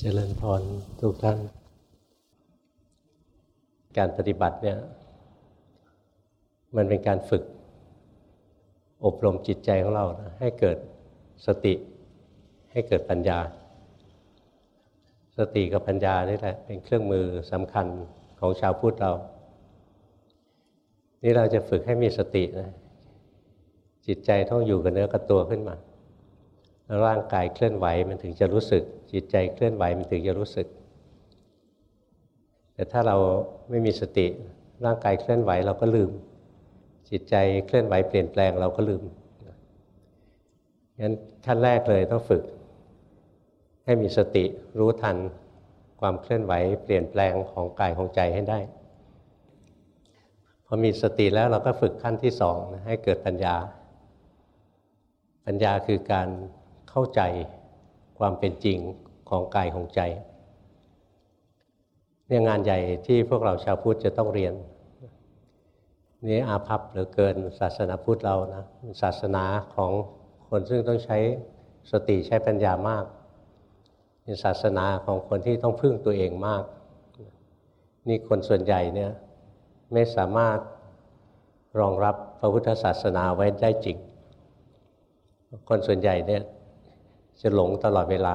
เจริญพรทุกท่าน การปฏิบัติเนี่ย มันเป็นการฝึก อบรมจิตใจของเรานะให้เกิดสติ ให้เกิดปัญญา สติกับปัญญานี่แหละเป็นเครื่องมือสำคัญของชาวพุทธเรา นี่เราจะฝึกให้มีสตินะจิตใจต้องอยู่กับเนื้อกับตัวขึ้นมาร่างกายเคลื่อนไหวมันถึงจะรู้สึก จิตใจเคลื่อนไหวมันถึงจะรู้สึก แต่ถ้าเราไม่มีสติร่างกายเคลื่อนไหวเราก็ลืม จิตใจเคลื่อนไหวเปลี่ยนแปลงเราก็ลืมงั้นขั้นแรกเลยต้องฝึก ให้มีสติรู้ทันความเคลื่อนไหวเปลี่ยนแปลงของกายของใจให้ได้ พอมีสติแล้วเราก็ฝึกขั้นที่สองให้เกิดปัญญา ปัญญาคือการเข้าใจความเป็นจริง ของกายของใจเนี่ยงานใหญ่ที่พวกเราชาวพุทธจะต้องเรียน นี่อาภัพเหลือเกินศาสนาพุทธเรานะศาสนาของคนซึ่งต้องใช้สติใช้ปัญญามากเป็นศาสนาของคนที่ต้องพึ่งตัวเองมาก นี่คนส่วนใหญ่เนี่ยไม่สามารถรองรับพระพุทธศาสนาไว้ได้จริง คนส่วนใหญ่เนี่ยจะหลงตลอดเวลา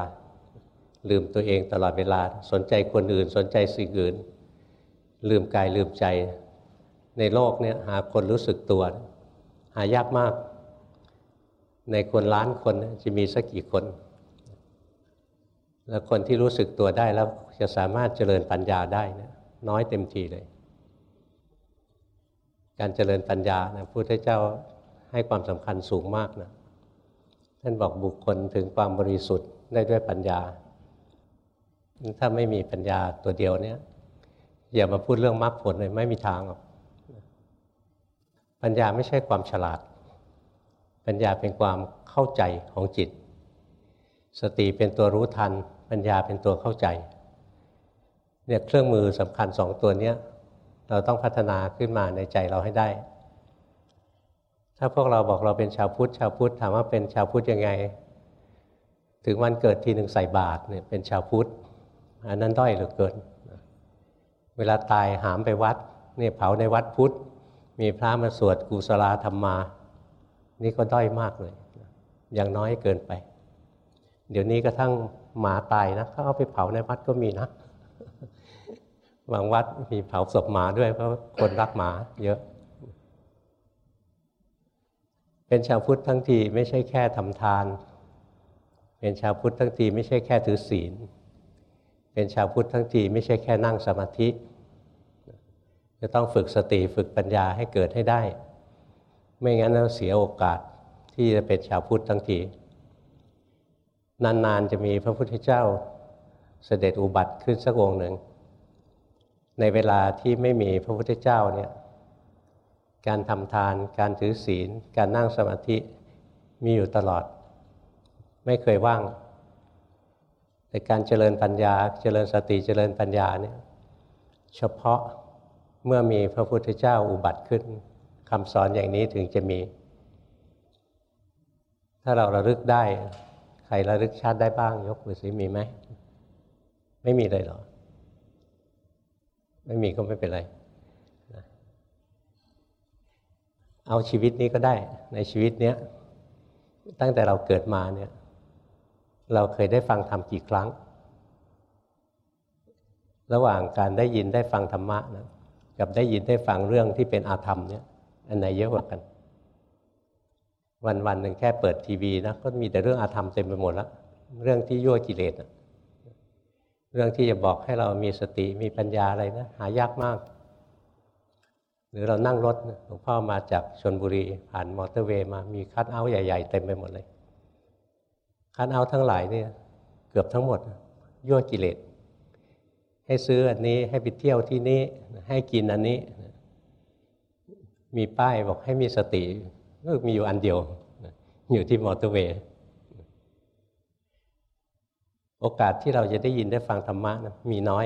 ลืมตัวเองตลอดเวลา สนใจคนอื่น สนใจสิ่งอื่น ลืมกายลืมใจ ในโลกเนี่ยหาคนรู้สึกตัว หายากมาก ในคนล้านคนจะมีสักกี่คน แล้วคนที่รู้สึกตัวได้แล้วจะสามารถเจริญปัญญาได้นะน้อยเต็มทีเลย การเจริญปัญญานะพุทธเจ้าให้ความสำคัญสูงมากนะท่านบอกบุคคลถึงความบริสุทธิ์ได้ด้วยปัญญา ถ้าไม่มีปัญญาตัวเดียวเนี้ยอย่ามาพูดเรื่องมรรคผลเลยไม่มีทางหรอกปัญญาไม่ใช่ความฉลาด ปัญญาเป็นความเข้าใจของจิต สติเป็นตัวรู้ทัน ปัญญาเป็นตัวเข้าใจเนี่ยเครื่องมือสำคัญสองตัวนี้เราต้องพัฒนาขึ้นมาในใจเราให้ได้ ถ้าพวกเราบอกเราเป็นชาวพุทธชาวพุทธถามว่าเป็นชาวพุทธยังไง ถึงวันเกิดทีหนึ่งใส่บาตรเนี่ยเป็นชาวพุทธ อันนั้นด้อยเหลือเกิน เวลาตายหามไปวัดเนี่ยเผาในวัดพุทธ มีพระมาสวดกุศลธรรมมา นี่ก็ด้อยมากเลย อย่างน้อยเกินไป เดี๋ยวนี้กระทั่งหมาตายนะเขาเอาไปเผาในวัดก็มีนะบางวัดมีเผาศพหมาด้วยเพราะคนรักหมาเยอะ เป็นชาวพุทธทั้งทีไม่ใช่แค่ทำทาน เป็นชาวพุทธทั้งทีไม่ใช่แค่ถือศีล เป็นชาวพุทธทั้งทีไม่ใช่แค่นั่งสมาธิ จะต้องฝึกสติฝึกปัญญาให้เกิดให้ได้ ไม่งั้นเราเสียโอกาสที่จะเป็นชาวพุทธทั้งทีนานๆจะมีพระพุทธเจ้าเสด็จอุบัติขึ้นสักองค์หนึ่ง ในเวลาที่ไม่มีพระพุทธเจ้าเนี่ยการทำทาน การถือศีล การนั่งสมาธิมีอยู่ตลอด ไม่เคยว่าง แต่การเจริญปัญญาเจริญสติเจริญปัญญาเนี่ยเฉพาะเมื่อมีพระพุทธเจ้าอุบัติขึ้นคำสอนอย่างนี้ถึงจะมี ถ้าเราระลึกได้ ใครระลึกชาติได้บ้าง ยกมือสิมีไหม ไม่มีเลยเหรอ ไม่มีก็ไม่เป็นไร เอาชีวิตนี้ก็ได้ในชีวิตเนี้ยตั้งแต่เราเกิดมาเนี่ย เราเคยได้ฟังธรรมกี่ครั้ง ระหว่างการได้ยินได้ฟังธรรมะนะกับได้ยินได้ฟังเรื่องที่เป็นอาธรรมเนี่ยอันไหนเยอะกว่ากัน วันวันหนึ่งแค่เปิดทีวีนะก็มีแต่เรื่องอาธรรมเต็มไปหมดแล้วเรื่องที่ยั่วกิเลสเรื่องที่จะบอกให้เรามีสติมีปัญญาอะไรนะหายากมาก หรือเรานั่งรถหลวงพ่อมาจากชนบุรีผ่านมอเตอร์เวย์มามีคัดเอาท์ใหญ่ ๆ เต็มไปหมดเลย คัดเอาท์ทั้งหลายเนี่ยเกือบทั้งหมดยั่วกิเลสให้ซื้ออันนี้ให้ไปเที่ยวที่นี้ให้กินอันนี้ มีป้ายบอกให้มีสติก็มีอยู่อันเดียว อยู่ที่มอเตอร์เวย์โอกาสที่เราจะได้ยินได้ฟังธรรมะนะมีน้อย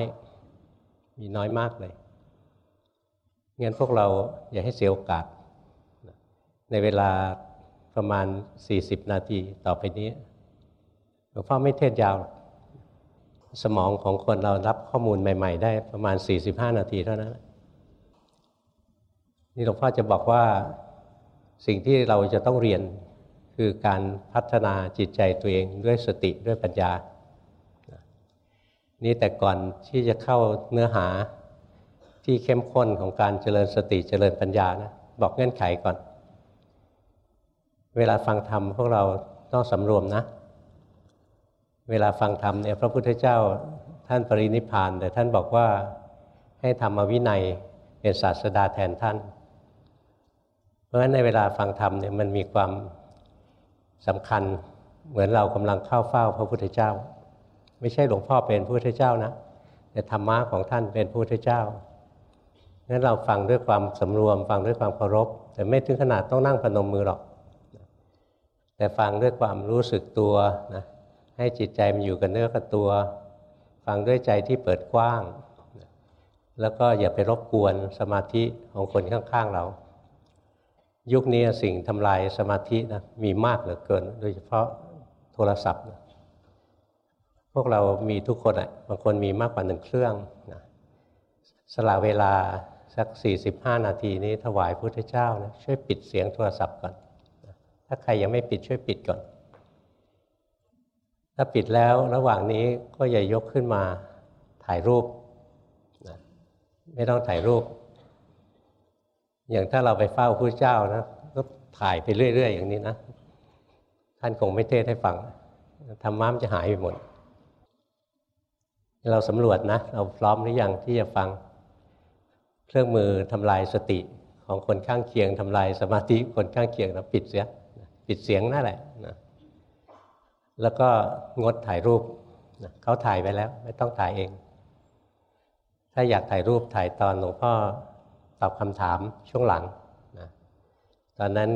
มีน้อยมากเลยงั้นพวกเราอย่าให้เสียโอกาส ในเวลาประมาณ 40 นาทีต่อไปนี้ หลวงพ่อไม่เทศยาว สมองของคนเรารับข้อมูลใหม่ ๆ ได้ประมาณ 45 นาทีเท่านั้น นี่หลวงพ่อจะบอกว่าสิ่งที่เราจะต้องเรียนคือการพัฒนาจิตใจตัวเองด้วยสติด้วยปัญญา นี่แต่ก่อนที่จะเข้าเนื้อหาที่เข้มข้นของการเจริญสติเจริญปัญญานะบอกเงื่อนไขก่อน เวลาฟังธรรมพวกเราต้องสำรวมนะ เวลาฟังธรรมเนี่ยพระพุทธเจ้าท่านปรินิพาน แต่ท่านบอกว่าให้ธรรมวินัยเป็นศาสดาแทนท่าน เพราะฉะนั้นในเวลาฟังธรรมเนี่ยมันมีความสำคัญเหมือนเรากำลังเข้าเฝ้าพระพุทธเจ้า ไม่ใช่หลวงพ่อเป็นพระพุทธเจ้านะแต่ธรรมะของท่านเป็นพระพุทธเจ้างั้นเราฟังด้วยความสำรวม ฟังด้วยความเคารพ แต่ไม่ถึงขนาดต้องนั่งพนมมือหรอก แต่ฟังด้วยความรู้สึกตัวนะ ให้จิตใจมันอยู่กับเนื้อกับตัว ฟังด้วยใจที่เปิดกว้าง แล้วก็อย่าไปรบกวนสมาธิของคนข้างๆเรา ยุคนี้สิ่งทำลายสมาธินะมีมากเหลือเกิน โดยเฉพาะโทรศัพท์นะพวกเรามีทุกคนอะบางคนมีมากกว่าหนึ่งเครื่องนะสละเวลาสัก 45 นาทีนี้ถวายพุทธเจ้านะช่วยปิดเสียงโทรศัพท์ก่อน ถ้าใครยังไม่ปิดช่วยปิดก่อน ถ้าปิดแล้วระหว่างนี้ก็อย่ายกขึ้นมาถ่ายรูปนะไม่ต้องถ่ายรูป อย่างถ้าเราไปเฝ้าพระเจ้านะก็ถ่ายไปเรื่อย ๆ อย่างนี้นะท่านคงไม่เทศให้ฟังธรรมะมันจะหายไปหมด เราสำรวจนะ เราพร้อมหรือยังที่จะฟัง เครื่องมือทำลายสติของคนข้างเคียงทำลายสมาธิคนข้างเคียงเราปิดเสียปิดเสียงนั่นแหละนะ แล้วก็งดถ่ายรูปเขาถ่ายไปแล้ว ไม่ต้องถ่ายเอง ถ้าอยากถ่ายรูปถ่ายตอนหลวงพ่อตอบคำถามช่วงหลังนะตอนนั้น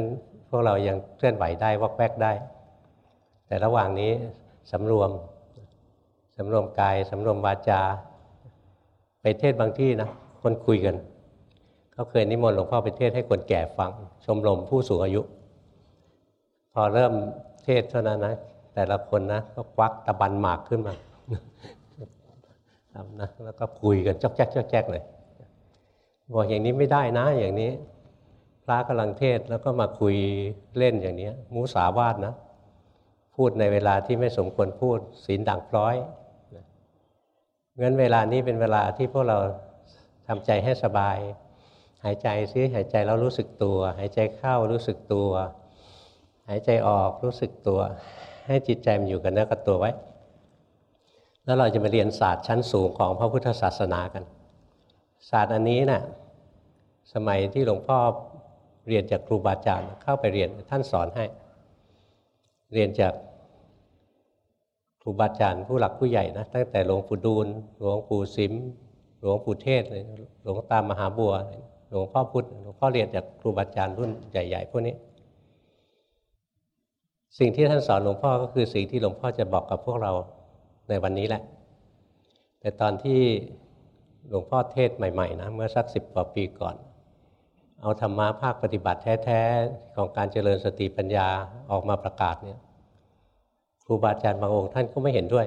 พวกเรายังเคลื่อนไหวได้วอกแวกได้ แต่ระหว่างนี้สำรวมสำรวมกายสำรวมวาจา ไปเทศบางที่นะคนคุยกันเขาเคยนิมนต์หลวงพ่อไปเทศให้คนแก่ฟัง ชมรมผู้สูงอายุ พอเริ่มเทศเท่านั้นนะ แต่ละคนนะก็ควักตะบันหมากขึ้นมาทำนะแล้วก็คุยกันจอกแจ๊กจอกแจ๊กเลยบอกอย่างนี้ไม่ได้นะ อย่างนี้ พระกำลังเทศแล้วก็มาคุยเล่นอย่างนี้มูสาวาดนะ พูดในเวลาที่ไม่สมควรพูดศีลด่างพร้อยงั้นเวลานี้เป็นเวลาที่พวกเราทำใจให้สบาย หายใจซิหายใจแล้วรู้สึกตัว หายใจเข้ารู้สึกตัว หายใจออกรู้สึกตัว ให้จิตใจมันอยู่กับเนื้อกับตัวไว้ แล้วเราจะมาเรียนศาสตร์ชั้นสูงของพระพุทธศาสนากัน ศาสตร์อันนี้นะ่ะสมัยที่หลวงพ่อเรียนจากครูบาอาจารย์เข้าไปเรียนท่านสอนให้ เรียนจากครูบาอาจารย์ผู้หลักผู้ใหญ่นะตั้งแต่หลวงปู่ดูลหลวงปู่สิมหลวงปู่เทศหลวงตามมหาบัวหลวงพ่อพุธหลวงพ่อเรียนจากครูบาอาจารย์รุ่นใหญ่ ๆ พวกนี้ สิ่งที่ท่านสอนหลวงพ่อก็คือสิ่งที่หลวงพ่อจะบอกกับพวกเราในวันนี้แหละ แต่ตอนที่หลวงพ่อเทศใหม่ๆนะเมื่อสักสิบกว่าปีก่อน เอาธรรมะภาคปฏิบัติแท้ๆของการเจริญสติปัญญาออกมาประกาศเนี่ยครูบาอาจารย์บางองค์ท่านก็ไม่เห็นด้วย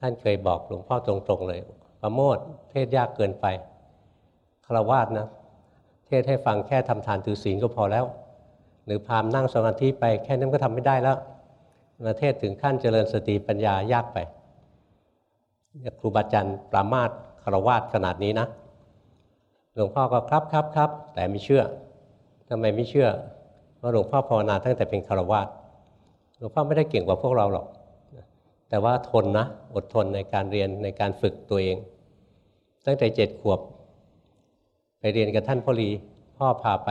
ท่านเคยบอกหลวงพ่อตรงๆเลยประโมทเทศยากเกินไปคารวาสนะ เทศให้ฟังแค่ทำทานถือศีลก็พอแล้ว หรือพามนั่งสมาธิไปแค่นั้นก็ทำไม่ได้แล้วมาเทศถึงขั้นเจริญสติปัญญายากไปครูบาอาจารย์ปรามาสคารวาสขนาดนี้นะหลวงพ่อก็ครับครับครับแต่ไม่เชื่อทำไมไม่เชื่อเพราะหลวงพ่อภาวนาตั้งแต่เป็นคารวาสหลวงพ่อไม่ได้เก่งกว่าพวกเราหรอกแต่ว่าทนนะอดทนในการเรียนในการฝึกตัวเอง ตั้งแต่เจ็ดขวบ ไปเรียนกับท่านพ่อรีพ่อพาไป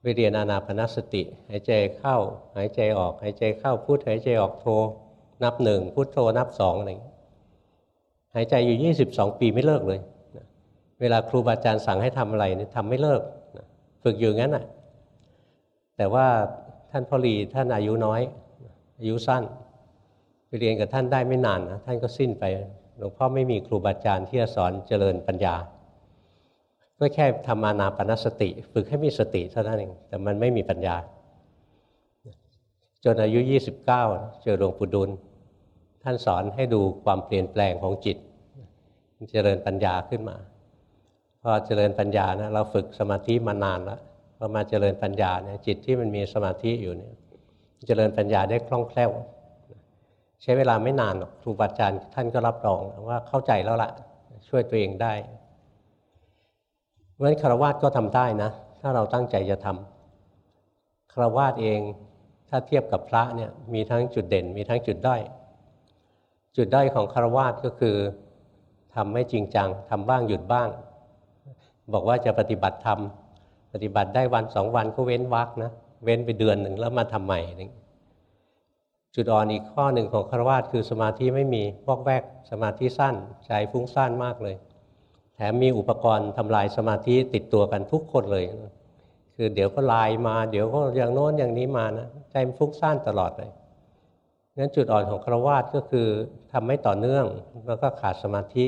ไปเรียนอานาปนสติ หายใจเข้า หายใจออก หายใจเข้าพุทหายใจออกโทนับหนึ่งพุทโทนับสองอะไรหายใจอยู่ยี่สิบสองปีไม่เลิกเลยเวลาครูบาอาจารย์สั่งให้ทำอะไรเนี่ยทำไม่เลิกฝึกอยู่งั้นอะแต่ว่าท่านพ่อรีท่านอายุน้อย อายุสั้น ไปเรียนกับท่านได้ไม่นานนะท่านก็สิ้นไปหลวงพ่อไม่มีครูบาอาจารย์ที่จะสอนเจริญปัญญา ก็แค่ทำมานาปนสติ ฝึกให้มีสติเท่านั้นเองแต่มันไม่มีปัญญา จนอายุ 29 เจอหลวงปู่ดุล ท่านสอนให้ดูความเปลี่ยนแปลงของจิต เจริญปัญญาขึ้นมา พอเจริญปัญญานะเราฝึกสมาธิมานานแล้วพอมาเจริญปัญญาเนี่ยจิตที่มันมีสมาธิอยู่เนี่ยเจริญปัญญาได้คล่องแคล่ว ใช้เวลาไม่นานหรอกครูบาอาจารย์ท่านก็รับรองว่าเข้าใจแล้วละ่ะช่วยตัวเองได้ ราะฉะนั้นคารวะก็ทำได้นะ ถ้าเราตั้งใจจะทำคารวะเองถ้าเทียบกับพระเนี่ยมีทั้งจุดเด่น มีทั้งจุดด้อยจุดด้อยของคารวะก็คือทำไม่จริงจังทำบ้างหยุดบ้าง บอกว่าจะปฏิบัติธรรมปฏิบัติได้วันสองวันก็เว้นวักนะเว้นไปเดือนหนึ่งแล้วมาทำใหม่จุดอ่อนอีกข้อหนึ่งของคารวะคือสมาธิไม่มีพวกแวกสมาธิสั้นใจฟุ้งซ่านมากเลย ถมมีอุปกรณ์ทำลายสมาธิติดตัวกันทุกคนเลย คือเดี๋ยวก็ลายมาเดี๋ยวก็อย่างโน้นอย่างนี้มานะใจมันฟุ้งซ่านตลอดเลยงั้นจุดอ่อนของครวะก็คือทำไม่ต่อเนื่องแล้วก็ขาดสมาธิ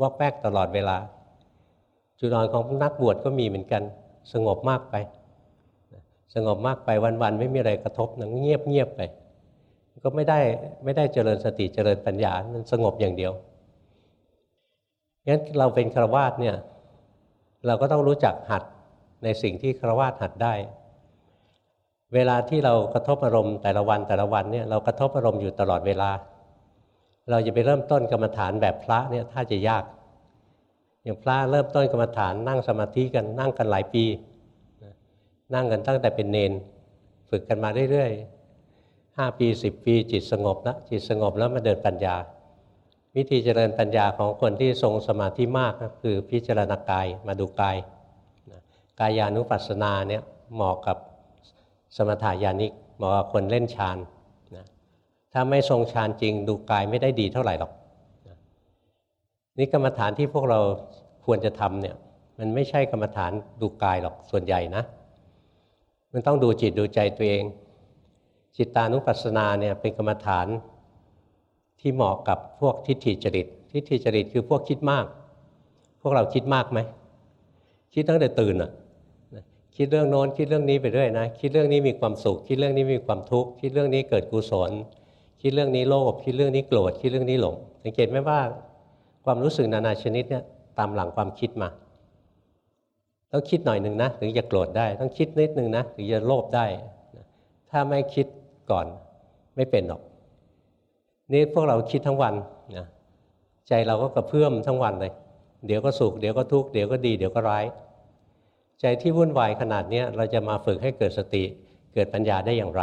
วอกแวกตลอดเวลา จุดอ่อนของนักบวชก็มีเหมือนกัน สงบมากไป สงบมากไปวันๆไม่มีอะไรกระทบนะเงียบเงียบไป ก็ไม่ได้ไม่ได้เจริญสติเจริญปัญญามันสงบอย่างเดียว งั้นเราเป็นครวาสเนี่ยเราก็ต้องรู้จักหัดในสิ่งที่ครวาสหัดได้ เวลาที่เรากระทบอารมณ์แต่ละวันแต่ละวันเนี่ยเรากระทบอารมณ์อยู่ตลอดเวลา เราจะไปเริ่มต้นกรรมฐานแบบพระเนี่ยถ้าจะยาก อย่างพระเริ่มต้นกรรมฐานนั่งสมาธิกันนั่งกันหลายปี นั่งกันตั้งแต่เป็นเนน ฝึกกันมาเรื่อยๆห้าปีสิบปีจิตสงบแล้วจิตสงบแล้วมาเดินปัญญา วิธีเจริญปัญญาของคนที่ทรงสมาธิมากก็คือพิจารณากายมาดูกายกายานุปัสสนาเนี่ยเหมาะกับสมถายานิกบอกว่าคนเล่นฌานนะถ้าไม่ทรงฌานจริงดูกายไม่ได้ดีเท่าไหร่หรอกนะนี่กรรมฐานที่พวกเราควรจะทำเนี่ยมันไม่ใช่กรรมฐานดูกายหรอกส่วนใหญ่นะ มันต้องดูจิตดูใจตัวเอง จิตตานุปัสสนาเนี่ยเป็นกรรมฐาน ที่เหมาะกับพวกทิฏฐิจริต ทิฏฐิจริตคือพวกคิดมาก พวกเราคิดมากไหม คิดตั้งแต่ตื่นอะคิดเรื่องโน้นคิดเรื่องนี้ไปเรื่อยนะ คิดเรื่องนี้มีความสุข คิดเรื่องนี้มีความทุกข์ คิดเรื่องนี้เกิดกุศล คิดเรื่องนี้โลภ คิดเรื่องนี้โกรธ คิดเรื่องนี้หลง สังเกตไหมว่าความรู้สึกนานาชนิดเนี่ยตามหลังความคิดมา ต้องคิดหน่อยหนึ่งนะถึงจะโกรธได้ ต้องคิดนิดหนึ่งนะถึงจะโลภได้ ถ้าไม่คิดก่อนไม่เป็นหรอก นี่พวกเราคิดทั้งวันนะใจเราก็กระเพื่อมทั้งวันเลย เดี๋ยวก็สุขเดี๋ยวก็ทุกข์เดี๋ยวก็ดีเดี๋ยวก็ร้าย ใจที่วุ่นวายขนาดนี้เราจะมาฝึกให้เกิดสติเกิดปัญญาได้อย่างไร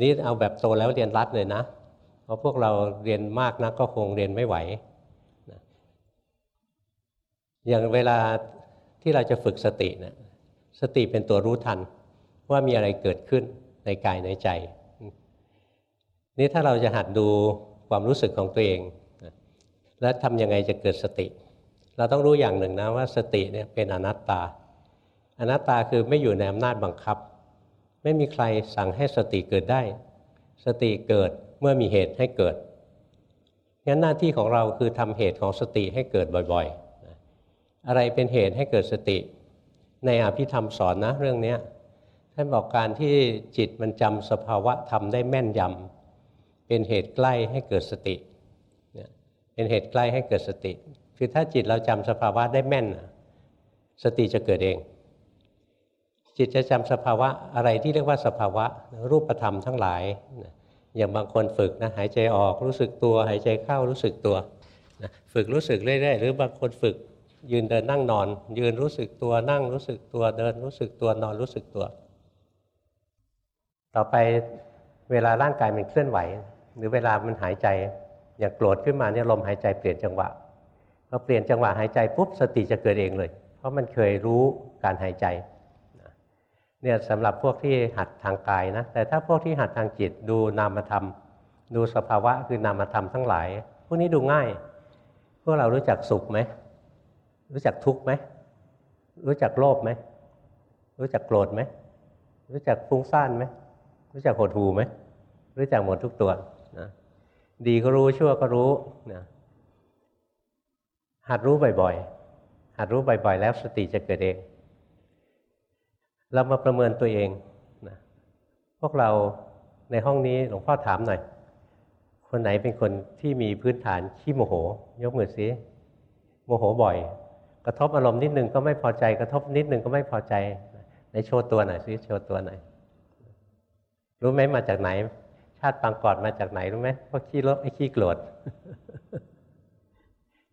นี่เอาแบบโตแล้วเรียนรัดเลยนะ เพราะพวกเราเรียนมากนะก็คงเรียนไม่ไหว อย่างเวลาที่เราจะฝึกสตินะสติเป็นตัวรู้ทันว่ามีอะไรเกิดขึ้นในกายในใจ นี่ถ้าเราจะหัดดูความรู้สึกของตัวเอง แล้วทำยังไงจะเกิดสติ เราต้องรู้อย่างหนึ่งนะว่าสติเนี่ยเป็นอนัตตา อนัตตาคือไม่อยู่ในอำนาจบังคับ ไม่มีใครสั่งให้สติเกิดได้ สติเกิดเมื่อมีเหตุให้เกิดงั้นหน้าที่ของเราคือทำเหตุของสติให้เกิดบ่อยๆ อะไรเป็นเหตุให้เกิดสติ ในอภิธรรมสอนนะเรื่องนี้ท่านบอกการที่จิตมันจำสภาวะธรรมได้แม่นยำ เป็นเหตุใกล้ให้เกิดสติเป็นเหตุใกล้ให้เกิดสติ คือถ้าจิตเราจำสภาวะได้แม่น สติจะเกิดเอง จิตจะจำสภาวะอะไรที่เรียกว่าสภาวะรูปธรรมทั้งหลาย อย่างบางคนฝึกนะหายใจออกรู้สึกตัว หายใจเข้ารู้สึกตัวนะฝึกรู้สึกเรื่อยๆหรือบางคนฝึกยืนเดินนั่งนอน ยืนรู้สึกตัวนั่งรู้สึกตัวเดินรู้สึกตัวนอนรู้สึกตัว ต่อไปเวลาร่างกายมันเคลื่อนไหว หรือเวลามันหายใจอย่างโกรธขึ้นมาเนี่ยลมหายใจเปลี่ยนจังหวะพอเปลี่ยนจังหวะหายใจปุ๊บสติจะเกิดเองเลย เพราะมันเคยรู้การหายใจเนี่ยสำหรับพวกที่หัดทางกายนะแต่ถ้าพวกที่หัดทางจิตดูนามธรรม ดูสภาวะคือนามธรรมทั้งหลาย พวกนี้ดูง่าย พวกเรารู้จักสุขไหมรู้จักทุกข์ไหมรู้จักโลภไหมรู้จักโกรธไหมรู้จักฟุ้งซ่านไหมรู้จักหดหูไหมรู้จักหมดทุกตัว ดีก็รู้ชั่วก็รู้นะหัดรู้บ่อยๆหัดรู้บ่อยๆ แล้วสติจะเกิดเอง เรามาประเมินตัวเองนะพวกเราในห้องนี้หลวงพ่อถามหน่อย คนไหนเป็นคนที่มีพื้นฐานขี้โมโห ยกมือสิโมโหบ่อย กระทบอารมณ์นิดนึงก็ไม่พอใจ กระทบนิดนึงก็ไม่พอใจในโชว์ตัวหน่อยสิโชว์ตัวหน่อยรู้ไหมมาจากไหน ชาติปางก่อนมาจากไหนรู้ไหมเพราะขี้โลภไอ้ขี้โกรธ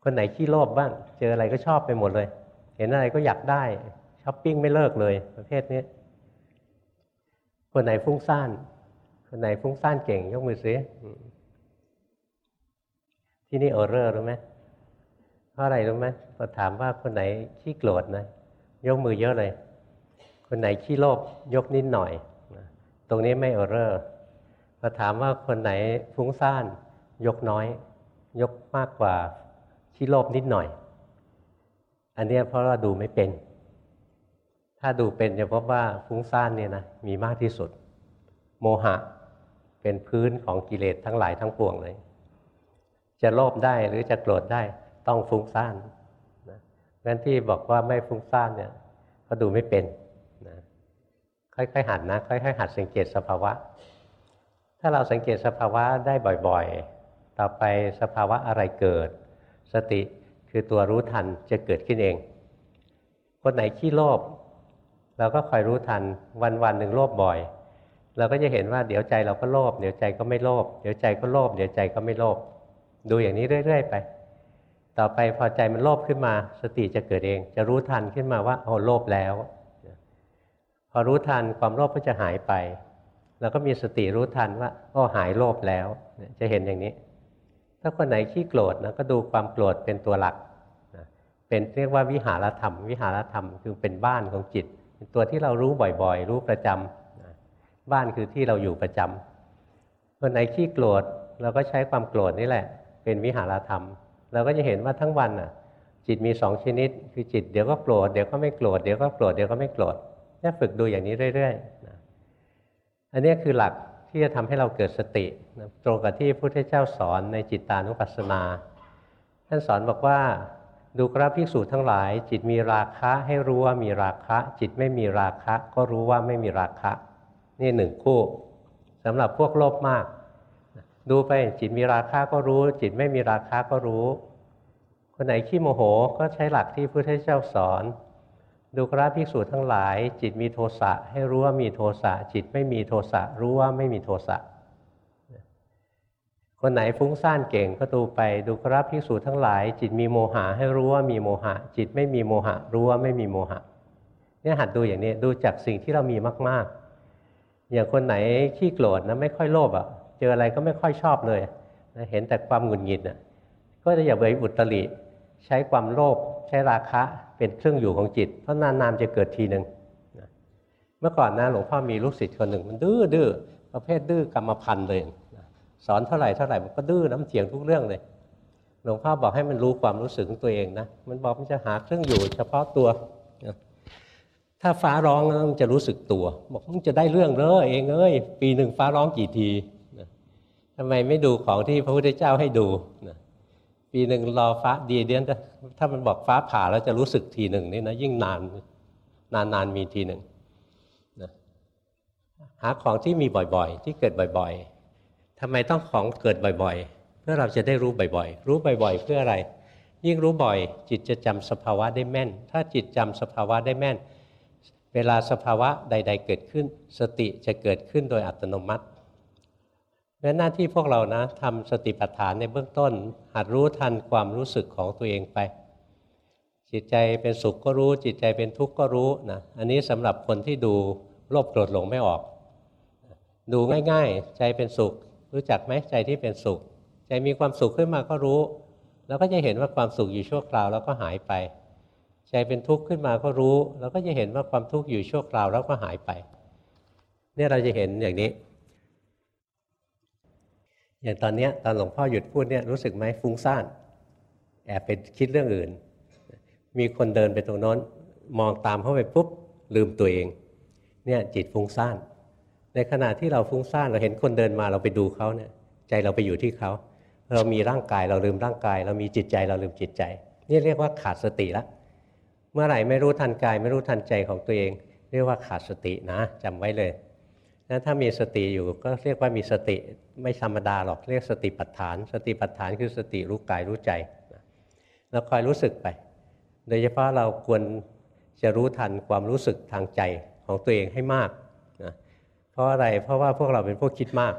คนไหนขี้โลภบ้าง เจออะไรก็ชอบไปหมดเลย เห็นอะไรก็อยากได้ช้อปปิ้งไม่เลิกเลยประเภทนี้ คนไหนฟุ้งซ่าน คนไหนฟุ้งซ่านเก่งยกมือซิทีนี้ error รู้ไหมเพราะอะไรรู้ไหมพอถามว่าคนไหนขี้โกรธนะยกมือเยอะเลย คนไหนขี้โลภยกนิดหน่อย ตรงนี้ไม่ error พอถามว่าคนไหนฟุ้งซ่าน ยกน้อย ยกมากกว่าขี้โลภนิดหน่อย อันนี้เพราะว่าดูไม่เป็น ถ้าดูเป็นจะพบว่าฟุ้งซ่านเนี่ยนะมีมากที่สุด โมหะเป็นพื้นของกิเลสทั้งหลายทั้งปวงเลย จะโลภได้หรือจะโกรธได้ต้องฟุ้งซ่านนะงั้นที่บอกว่าไม่ฟุ้งซ่านเนี่ยก็ดูไม่เป็นนะค่อยๆหัดนะค่อยๆหัดสังเกตสภาวะ ถ้าเราสังเกตสภาวะได้บ่อยๆ ต่อไปสภาวะอะไรเกิด สติคือตัวรู้ทันจะเกิดขึ้นเอง คนไหนขี้โลภเราก็คอยรู้ทันวันวันหนึ่งโลภบ่อย เราก็จะเห็นว่าเดี๋ยวใจเราก็โลภเดี๋ยวใจก็ไม่โลภเดี๋ยวใจก็โลภเดี๋ยวใจก็ไม่โลภดูอย่างนี้เรื่อย ๆ ไป ต่อไปพอใจมันโลภขึ้นมา สติจะเกิดเอง จะรู้ทันขึ้นมาว่าโอ้โลภแล้ว พอรู้ทันความโลภก็จะหายไป แล้วก็มีสติรู้ทันว่าโอ้หายโลภแล้วจะเห็นอย่างนี้ ถ้าคนไหนขี้โกรธนะก็ดูความโกรธเป็นตัวหลักเป็นเรียกว่าวิหารธรรม วิหารธรรมคือเป็นบ้านของจิต เป็นตัวที่เรารู้บ่อยๆ รู้ประจำบ้านคือที่เราอยู่ประจำคนไหนขี้โกรธเราก็ใช้ความโกรธนี่แหละ เป็นวิหารธรรม เราก็จะเห็นว่าทั้งวันน่ะจิตมีสองชนิด คือจิตเดี๋ยวก็โกรธเดี๋ยวก็ไม่โกรธเดี๋ยวก็โกรธเดี๋ยวก็ไม่โกรธเนี่ยฝึกดูอย่างนี้เรื่อยๆนะ อันนี้คือหลักที่จะทำให้เราเกิดสติตรงกับที่พระพุทธเจ้าสอนในจิตตานุปัสสนา ท่านสอนบอกว่าดูกราภิกษุทั้งหลาย จิตมีราคะให้รู้ว่ามีราคะ จิตไม่มีราคะ ก็รู้ว่าไม่มีราคะ นี่หนึ่งคู่สำหรับพวกโลภมาก ดูไปจิตมีราคาก็รู้ จิตไม่มีราคาก็รู้ คนไหนขี้โมโหก็ใช้หลักที่พระพุทธเจ้าสอน ดูกราภิกษุทั้งหลาย จิตมีโทสะให้รู้ว่ามีโทสะจิตไม่มีโทสะรู้ว่าไม่มีโทสะคนไหนฟุ้งซ่านเก่งก็ดูไปดูกราภิกษุทั้งหลาย จิตมีโมหะให้รู้ว่ามีโมหะ จิตไม่มีโมหะ รู้ว่าไม่มีโมหะเนี่ยหัดดูอย่างนี้ดูจากสิ่งที่เรามีมาก ๆ อย่างคนไหนขี้โกรธนะไม่ค่อยโลภอะ เจออะไรก็ไม่ค่อยชอบเลยนะเห็นแต่ความหงุดหงิดนะก็จะอย่าไปอุตริใช้ความโลภใช้ราคะ เป็นเครื่องอยู่ของจิต เพราะนานๆจะเกิดทีหนึ่งเมื่อก่อนนะหลวงพ่อมีลูกศิษย์คนหนึ่งมันดื้อดื้อประเภทดื้อกรรมพันธ์เลยสอนเท่าไหร่เท่าไหร่มันก็ดื้อน้ำเถียงทุกเรื่องเลยหลวงพ่อบอกให้มันรู้ความรู้สึกของตัวเองนะมันบอกมันจะหาเครื่องอยู่เฉพาะตัว ถ้าฟ้าร้องมันจะรู้สึกตัว บอกมึงจะได้เรื่องเลยเองเอ้ยปีหนึ่งฟ้าร้องกี่ทีทำไมไม่ดูของที่พระพุทธเจ้าให้ดูนะ ปีหนึ่งรอฟ้าดีเดียนถ้ามันบอกฟ้าผ่าแล้วจะรู้สึกทีหนึ่งนี่นะยิ่งนานนานนานมีทีหนึ่งนะหาของที่มีบ่อยๆ ที่เกิดบ่อยๆทำไมต้องของเกิดบ่อยๆ เพื่อเราจะได้รู้บ่อยๆ รู้บ่อยๆ เพื่ออะไร ยิ่งรู้บ่อย จิตจะจำสภาวะได้แม่น ถ้าจิตจำสภาวะได้แม่น เวลาสภาวะใด ๆ เกิดขึ้น สติจะเกิดขึ้นโดยอัตโนมัติ แม้หน้าที่พวกเรานะทำสติปัฏฐานในเบื้องต้น หัดรู้ทันความรู้สึกของตัวเองไป จิตใจเป็นสุขก็รู้ จิตใจเป็นทุกข์ก็รู้นะอันนี้สำหรับคนที่ดูโลภโกรธหลงไม่ออก ดูง่าย ๆ ใจเป็นสุข รู้จักไหมใจที่เป็นสุข ใจมีความสุขขึ้นมาก็รู้ แล้วก็จะเห็นว่าความสุขอยู่ชั่วคราวแล้วก็หายไป ใจเป็นทุกข์ขึ้นมาก็รู้ แล้วก็จะเห็นว่าความทุกข์อยู่ชั่วคราวแล้วก็หายไป เนี่ยเราจะเห็นอย่างนี้ อย่างตอนนี้ตอนหลวงพ่อหยุดพูดเนี่ยรู้สึกไหมฟุ้งซ่านแอบไปคิดเรื่องอื่น มีคนเดินไปตรงนั้นมองตามเข้าไปปุ๊บลืมตัวเองเนี่ยจิตฟุ้งซ่านในขณะที่เราฟุ้งซ่านเราเห็นคนเดินมาเราไปดูเขาเนี่ยใจเราไปอยู่ที่เขา เรามีร่างกายเราลืมร่างกาย เรามีจิตใจเราลืมจิตใจ นี่เรียกว่าขาดสติล้วเมื่อไหร่ไม่รู้ทันกาย ไม่รู้ทันใจของตัวเอง เรียกว่าขาดสตินะจำไว้เลย นั้นถ้ามีสติอยู่ก็เรียกว่ามีสติไม่ธรรมดาหรอกเรียกสติปัฏฐาน สติปัฏฐานคือสติรู้กายรู้ใจแล้วคอยรู้สึกไป โดยเฉพาะเราควรจะรู้ทันความรู้สึกทางใจของตัวเองให้มากนะเพราะอะไรเพราะว่าพวกเราเป็นพวกคิดมาก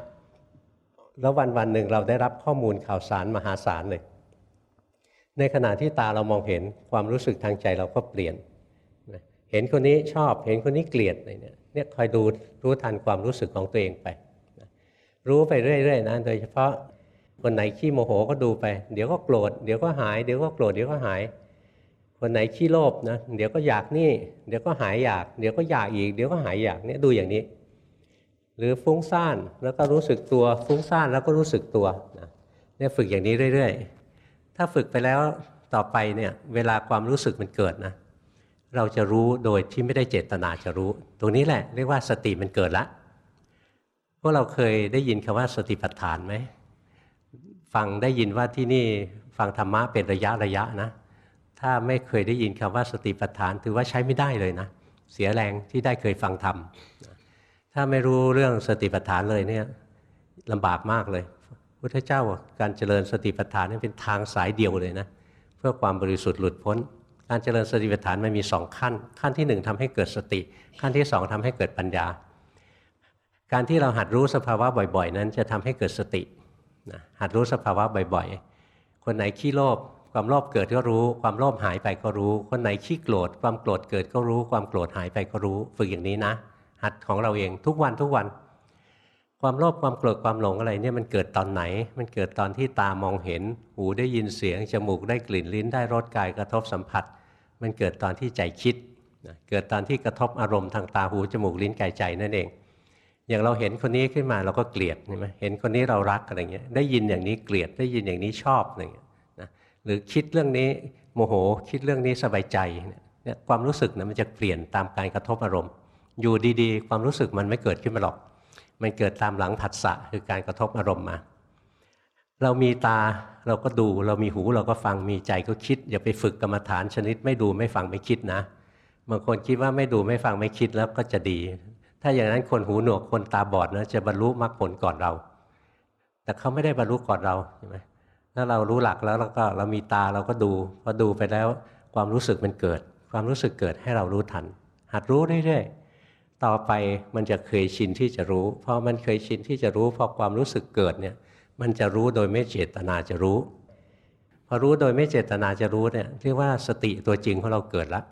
แล้ววันวันหนึ่งเราได้รับข้อมูลข่าวสารมหาศาลเลย ในขณะที่ตาเรามองเห็นความรู้สึกทางใจเราก็เปลี่ยน เห็นคนนี้ชอบเห็นคนนี้เกลียดอะไรเนี่ย เนี่ยคอยดูรู้ทันความรู้สึกของตัวเองไป รู้ไปเรื่อยๆนะโดยเฉพาะคนไหนขี้โมโหก็ดูไป เดี๋ยวก็โกรธเดี๋ยวก็หายเดี๋ยวก็โกรธเดี๋ยวก็หาย คนไหนขี้โลภนะเดี๋ยวก็อยากนี่ เดี๋ยวก็หายอยาก เดี๋ยวก็อยากอีก เดี๋ยวก็หายอยากเนี่ยดูอย่างนี้ หรือฟุ้งซ่านแล้วก็รู้สึกตัวฟุ้งซ่านแล้วก็รู้สึกตัวนะเนี่ยฝึกอย่างนี้เรื่อย ๆ ถ้าฝึกไปแล้วต่อไปเนี่ยเวลาความรู้สึกมันเกิดนะ เราจะรู้โดยที่ไม่ได้เจตนาจะรู้ ตรงนี้แหละเรียกว่าสติมันเกิดละพวกเราเคยได้ยินคำว่าสติปัฏฐานไหมฟังได้ยินว่าที่นี่ฟังธรรมะเป็นระยะระยะนะ ถ้าไม่เคยได้ยินคำว่าสติปัฏฐานถือว่าใช้ไม่ได้เลยนะ เสียแรงที่ได้เคยฟังธรรมถ้าไม่รู้เรื่องสติปัฏฐานเลยเนี่ยลำบากมากเลยพุทธเจ้าการเจริญสติปัฏฐานนี่เป็นทางสายเดียวเลยนะ เพื่อความบริสุทธิ์หลุดพ้น การเจริญสติปัฏฐานมันมีสองขั้น ขั้นที่หนึ่งทำให้เกิดสติ ขั้นที่สองทำให้เกิดปัญญา การที่เราหัดรู้สภาวะบ่อย ๆ นั้นจะทำให้เกิดสตินะหัดรู้สภาวะบ่อย ๆ คนไหนขี้โลภความโลภเกิดก็รู้ ความโลภหายไปก็รู้ คนไหนขี้โกรธความโกรธเกิดก็รู้ ความโกรธหายไปก็รู้ ฝึกอย่างนี้นะ หัดของเราเองทุกวันทุกวัน ความโลภความโกรธความหลงอะไรเนี่ยมันเกิดตอนไหน มันเกิดตอนที่ตามองเห็น หูได้ยินเสียง จมูกได้กลิ่นลิ้นได้รสกายกระทบสัมผัส มันเกิดตอนที่ใจคิดเกิดตอนที่กระทบอารมณ์ทางตาหูจมูกลิ้นกายใจนั่นเอง อย่างเราเห็นคนนี้ขึ้นมาเราก็เกลียดใช่ไหมเห็นคนนี้เรารักอะไรเงี้ยได้ยินอย่างนี้เกลียดได้ยินอย่างนี้ชอบอะไรเงี้ยนะหรือคิดเรื่องนี้โมโหคิดเรื่องนี้สบายใจเนี่ยความรู้สึกนะมันจะเปลี่ยนตามการกระทบอารมณ์ อยู่ดีๆ ความรู้สึกมันไม่เกิดขึ้นมาหรอก มันเกิดตามหลังผัสสะคือการกระทบอารมณ์มา เรามีตาเราก็ดูเรามีหูเราก็ฟังมีใจก็คิด อย่าไปฝึกกรรมฐานชนิดไม่ดูไม่ฟังไม่คิดนะบางคนคิดว่าไม่ดูไม่ฟังไม่คิดแล้วก็จะดี ถ้าอย่างนั้นคนหูหนวกคนตาบอดนะจะบรรลุมรรคผลก่อนเรา แต่เขาไม่ได้บรรลุก่อนเราใช่ไหมถ้าเรารู้หลักแล้วเราก็เรามีตาเราก็ดูพอดูไปแล้วความรู้สึกมันเกิด ความรู้สึกเกิดให้เรารู้ทัน หัดรู้เรื่อยๆ ต่อไปมันจะเคยชินที่จะรู้พอมันเคยชินที่จะรู้พอความรู้สึกเกิดเนี่ย มันจะรู้โดยไม่เจตนาจะรู้ พอรู้โดยไม่เจตนาจะรู้เนี่ยเรียกว่าสติตัวจริงของเราเกิดแล้ว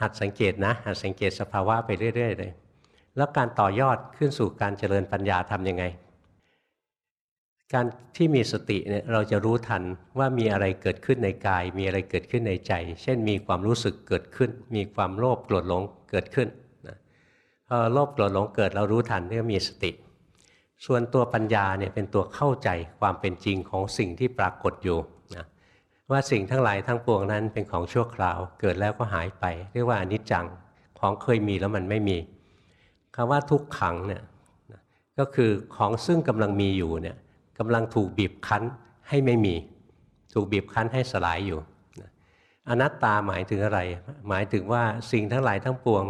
หัดสังเกตนะหัดสังเกตสภาวะไปเรื่อยๆเลยแล้วการต่อยอดขึ้นสู่การเจริญปัญญาทำยังไง การที่มีสติเนี่ยเราจะรู้ทันว่ามีอะไรเกิดขึ้นในกาย มีอะไรเกิดขึ้นในใจ เช่นมีความรู้สึกเกิดขึ้น มีความโลภโกรธหลงเกิดขึ้นนะพอโลภโกรธหลงเกิดเรารู้ทันนี่ก็มีสติ ส่วนตัวปัญญาเนี่ยเป็นตัวเข้าใจความเป็นจริงของสิ่งที่ปรากฏอยู่นะว่าสิ่งทั้งหลายทั้งปวงนั้นเป็นของชั่วคราว เกิดแล้วก็หายไป เรียกว่าอนิจจังของเคยมีแล้วมันไม่มีคำว่าทุกขังเนี่ยก็คือของซึ่งกำลังมีอยู่เนี่ย กำลังถูกบีบคั้นให้ไม่มี ถูกบีบคั้นให้สลายอยู่อนัตตาหมายถึงอะไร หมายถึงว่าสิ่งทั้งหลายทั้งปวง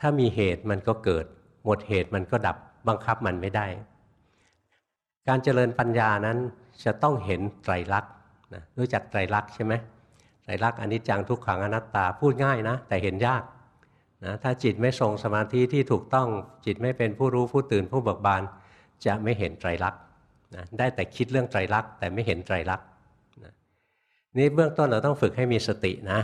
ถ้ามีเหตุมันก็เกิด หมดเหตุมันก็ดับบังคับมันไม่ได้ การเจริญปัญญานั้นจะต้องเห็นไตรลักษณ์นะรู้จักไตรลักษณ์ใช่ไหมไตรลักษณ์อนิจจังทุกขังอนัตตาพูดง่ายนะ แต่เห็นยากนะถ้าจิตไม่ทรงสมาธิที่ถูกต้องจิตไม่เป็นผู้รู้ผู้ตื่นผู้เบิกบาน จะไม่เห็นไตรลักษณ์ นะได้แต่คิดเรื่องไตรลักษณ์แต่ไม่เห็นไตรลักษณ์นะนี่เบื้องต้นเราต้องฝึกให้มีสตินะ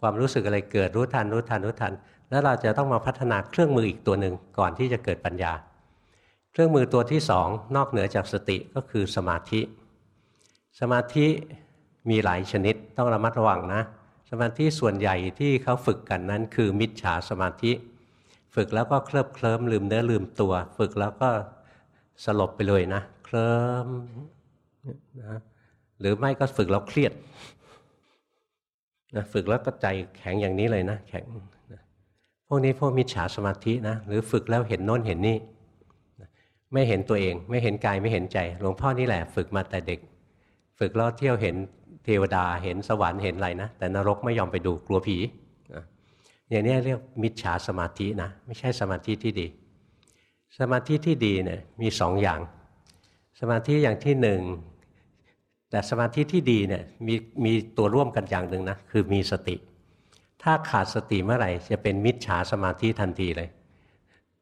ความรู้สึกอะไรเกิดรู้ทันรู้ทันรู้ทัน แล้วเราจะต้องมาพัฒนาเครื่องมืออีกตัวหนึ่งก่อนที่จะเกิดปัญญา เครื่องมือตัวที่สองนอกเหนือจากสติก็คือสมาธิ สมาธิมีหลายชนิดต้องระมัดระวังนะ สมาธิส่วนใหญ่ที่เขาฝึกกันนั้นคือมิจฉาสมาธิ ฝึกแล้วก็เคลิบเคลิ้มลืมเนื้อลืมตัว ฝึกแล้วก็สลบไปเลยนะ เคลิมนะหรือไม่ก็ฝึกแล้วเครียดนะฝึกแล้วก็ใจแข็งอย่างนี้เลยนะแข็งนะพวกนี้พวกมิจฉาสมาธินะหรือฝึกแล้วเห็นโน้นเห็นนี่ไม่เห็นตัวเอง ไม่เห็นกายไม่เห็นใจ หลวงพ่อนี่แหละ ฝึกมาแต่เด็ก ฝึกแล้วเที่ยวเห็นเทวดาเห็นสวรรค์เห็นอะไรนะแต่นรกไม่ยอมไปดูกลัวผีอย่างนี้เรียกมิจฉาสมาธินะไม่ใช่สมาธิที่ดี สมาธิที่ดีเนี่ยมีสองอย่าง สมาธิอย่างที่หนึ่งแต่สมาธิที่ดีเนี่ยมีมีตัวร่วมกันอย่างหนึ่งนะคือมีสติ ถ้าขาดสติเมื่อไหร่จะเป็นมิจฉาสมาธิทันทีเลย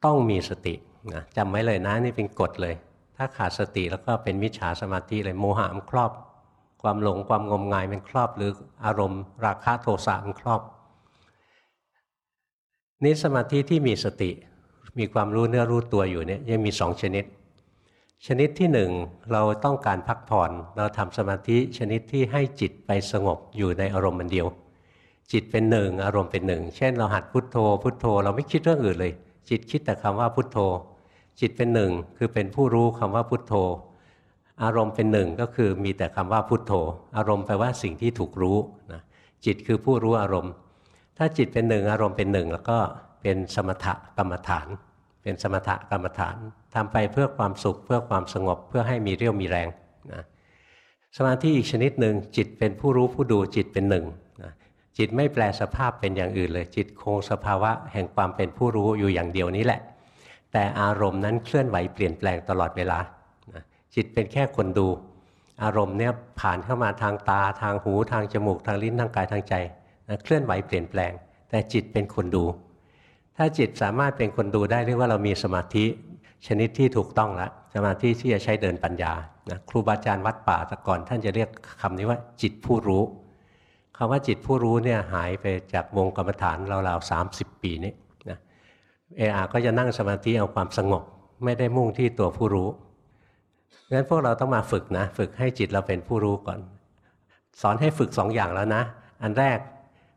ต้องมีสตินะจำไว้เลยนะนี่เป็นกฎเลย ถ้าขาดสติแล้วก็เป็นมิจฉาสมาธิเลยโมหะมันครอบ ความหลงความงมงายมันครอบ หรืออารมณ์ ราคะโทสะมันครอบนี่สมาธิที่มีสติ มีความรู้เนื้อรู้ตัวอยู่เนี่ยยังมีสองชนิด ชนิดที่หนึ่งเราต้องการพักผ่อน เราทำสมาธิชนิดที่ให้จิตไปสงบอยู่ในอารมณ์มันเดียว จิตเป็นหนึ่งอารมณ์เป็นหนึ่ง เช่น เราหัดพุทโธ พุทโธ เราไม่คิดเรื่องอื่นเลย จิตคิดแต่คำว่าพุทโธ จิตเป็นหนึ่งคือเป็นผู้รู้คำว่าพุทโธ อารมณ์เป็นหนึ่งก็คือมีแต่คำว่าพุทโธ อารมณ์แปลว่าสิ่งที่ถูกรู้นะจิตคือผู้รู้อารมณ์ ถ้าจิตเป็นหนึ่งอารมณ์เป็นหนึ่งแล้วก็เป็นสมถกรรมฐาน เป็นสมถกรรมฐานทำไปเพื่อความสุขเพื่อความสงบเพื่อให้มีเรี่ยวมีแรงนะสมาธิอีกชนิดหนึ่งจิตเป็นผู้รู้ผู้ดูจิตเป็นหนึ่งนะจิตไม่แปลสภาพเป็นอย่างอื่นเลย จิตคงสภาวะแห่งความเป็นผู้รู้อยู่อย่างเดียวนี้แหละ แต่อารมณ์นั้นเคลื่อนไหวเปลี่ยนแปลงตลอดเวลานะจิตเป็นแค่คนดู อารมณ์เนี่ยผ่านเข้ามาทางตาทางหูทางจมูกทางลิ้นทางกายทางใจนะเคลื่อนไหวเปลี่ยนแปลง แต่จิตเป็นคนดู ถ้าจิตสามารถเป็นคนดูได้เรียกว่าเรามีสมาธิชนิดที่ถูกต้องแล้วสมาธิที่จะใช้เดินปัญญานะครูบาอาจารย์วัดป่าแต่ก่อน ท่านจะเรียกคำนี้ว่าจิตผู้รู้คำว่าจิตผู้รู้เนี่ยหายไปจากวงกรรมฐานเราๆสามสิบปีนี้นะเออาก็จะนั่งสมาธิเอาความสงบ ไม่ได้มุ่งที่ตัวผู้รู้งั้นพวกเราต้องมาฝึกนะ ฝึกให้จิตเราเป็นผู้รู้ก่อน สอนให้ฝึกสองอย่างแล้วนะ อันแรก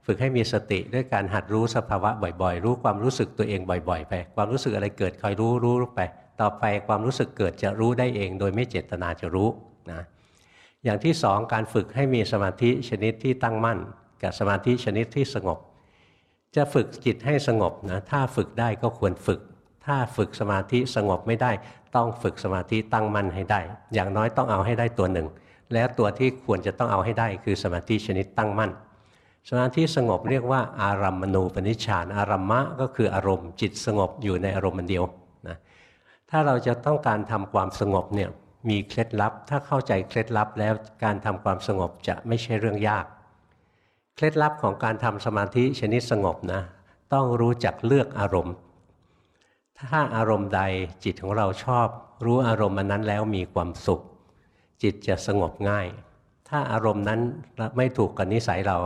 ฝึกให้มีสติด้วยการหัดรู้สภาวะบ่อยๆ รู้ความรู้สึกตัวเองบ่อยๆ ไป ความรู้สึกอะไรเกิดคอยรู้รู้ไป ต่อไปความรู้สึกเกิดจะรู้ได้เอง โดยไม่เจตนาจะรู้นะอย่างที่สองการฝึกให้มีสมาธิชนิดที่ตั้งมั่น กับสมาธิชนิดที่สงบ จะฝึกจิตให้สงบนะถ้าฝึกได้ก็ควรฝึก ถ้าฝึกสมาธิสงบไม่ได้ ต้องฝึกสมาธิตั้งมั่นให้ได้ อย่างน้อยต้องเอาให้ได้ตัวหนึ่ง แล้วตัวที่ควรจะต้องเอาให้ได้คือสมาธิชนิดตั้งมั่น สมาธิสงบเรียกว่าอารัมมณูปนิชฌานอารัมมะก็คืออารมณ์จิตสงบอยู่ในอารมณ์มันเดียวนะถ้าเราจะต้องการทำความสงบเนี่ยมีเคล็ดลับ ถ้าเข้าใจเคล็ดลับแล้วการทำความสงบจะไม่ใช่เรื่องยาก เคล็ดลับของการทำสมาธิชนิดสงบนะต้องรู้จักเลือกอารมณ์ ถ้าอารมณ์ใดจิตของเราชอบ รู้อารมณ์มันนั้นแล้วมีความสุข จิตจะสงบง่าย ถ้าอารมณ์นั้นไม่ถูกกับนิสัยเรา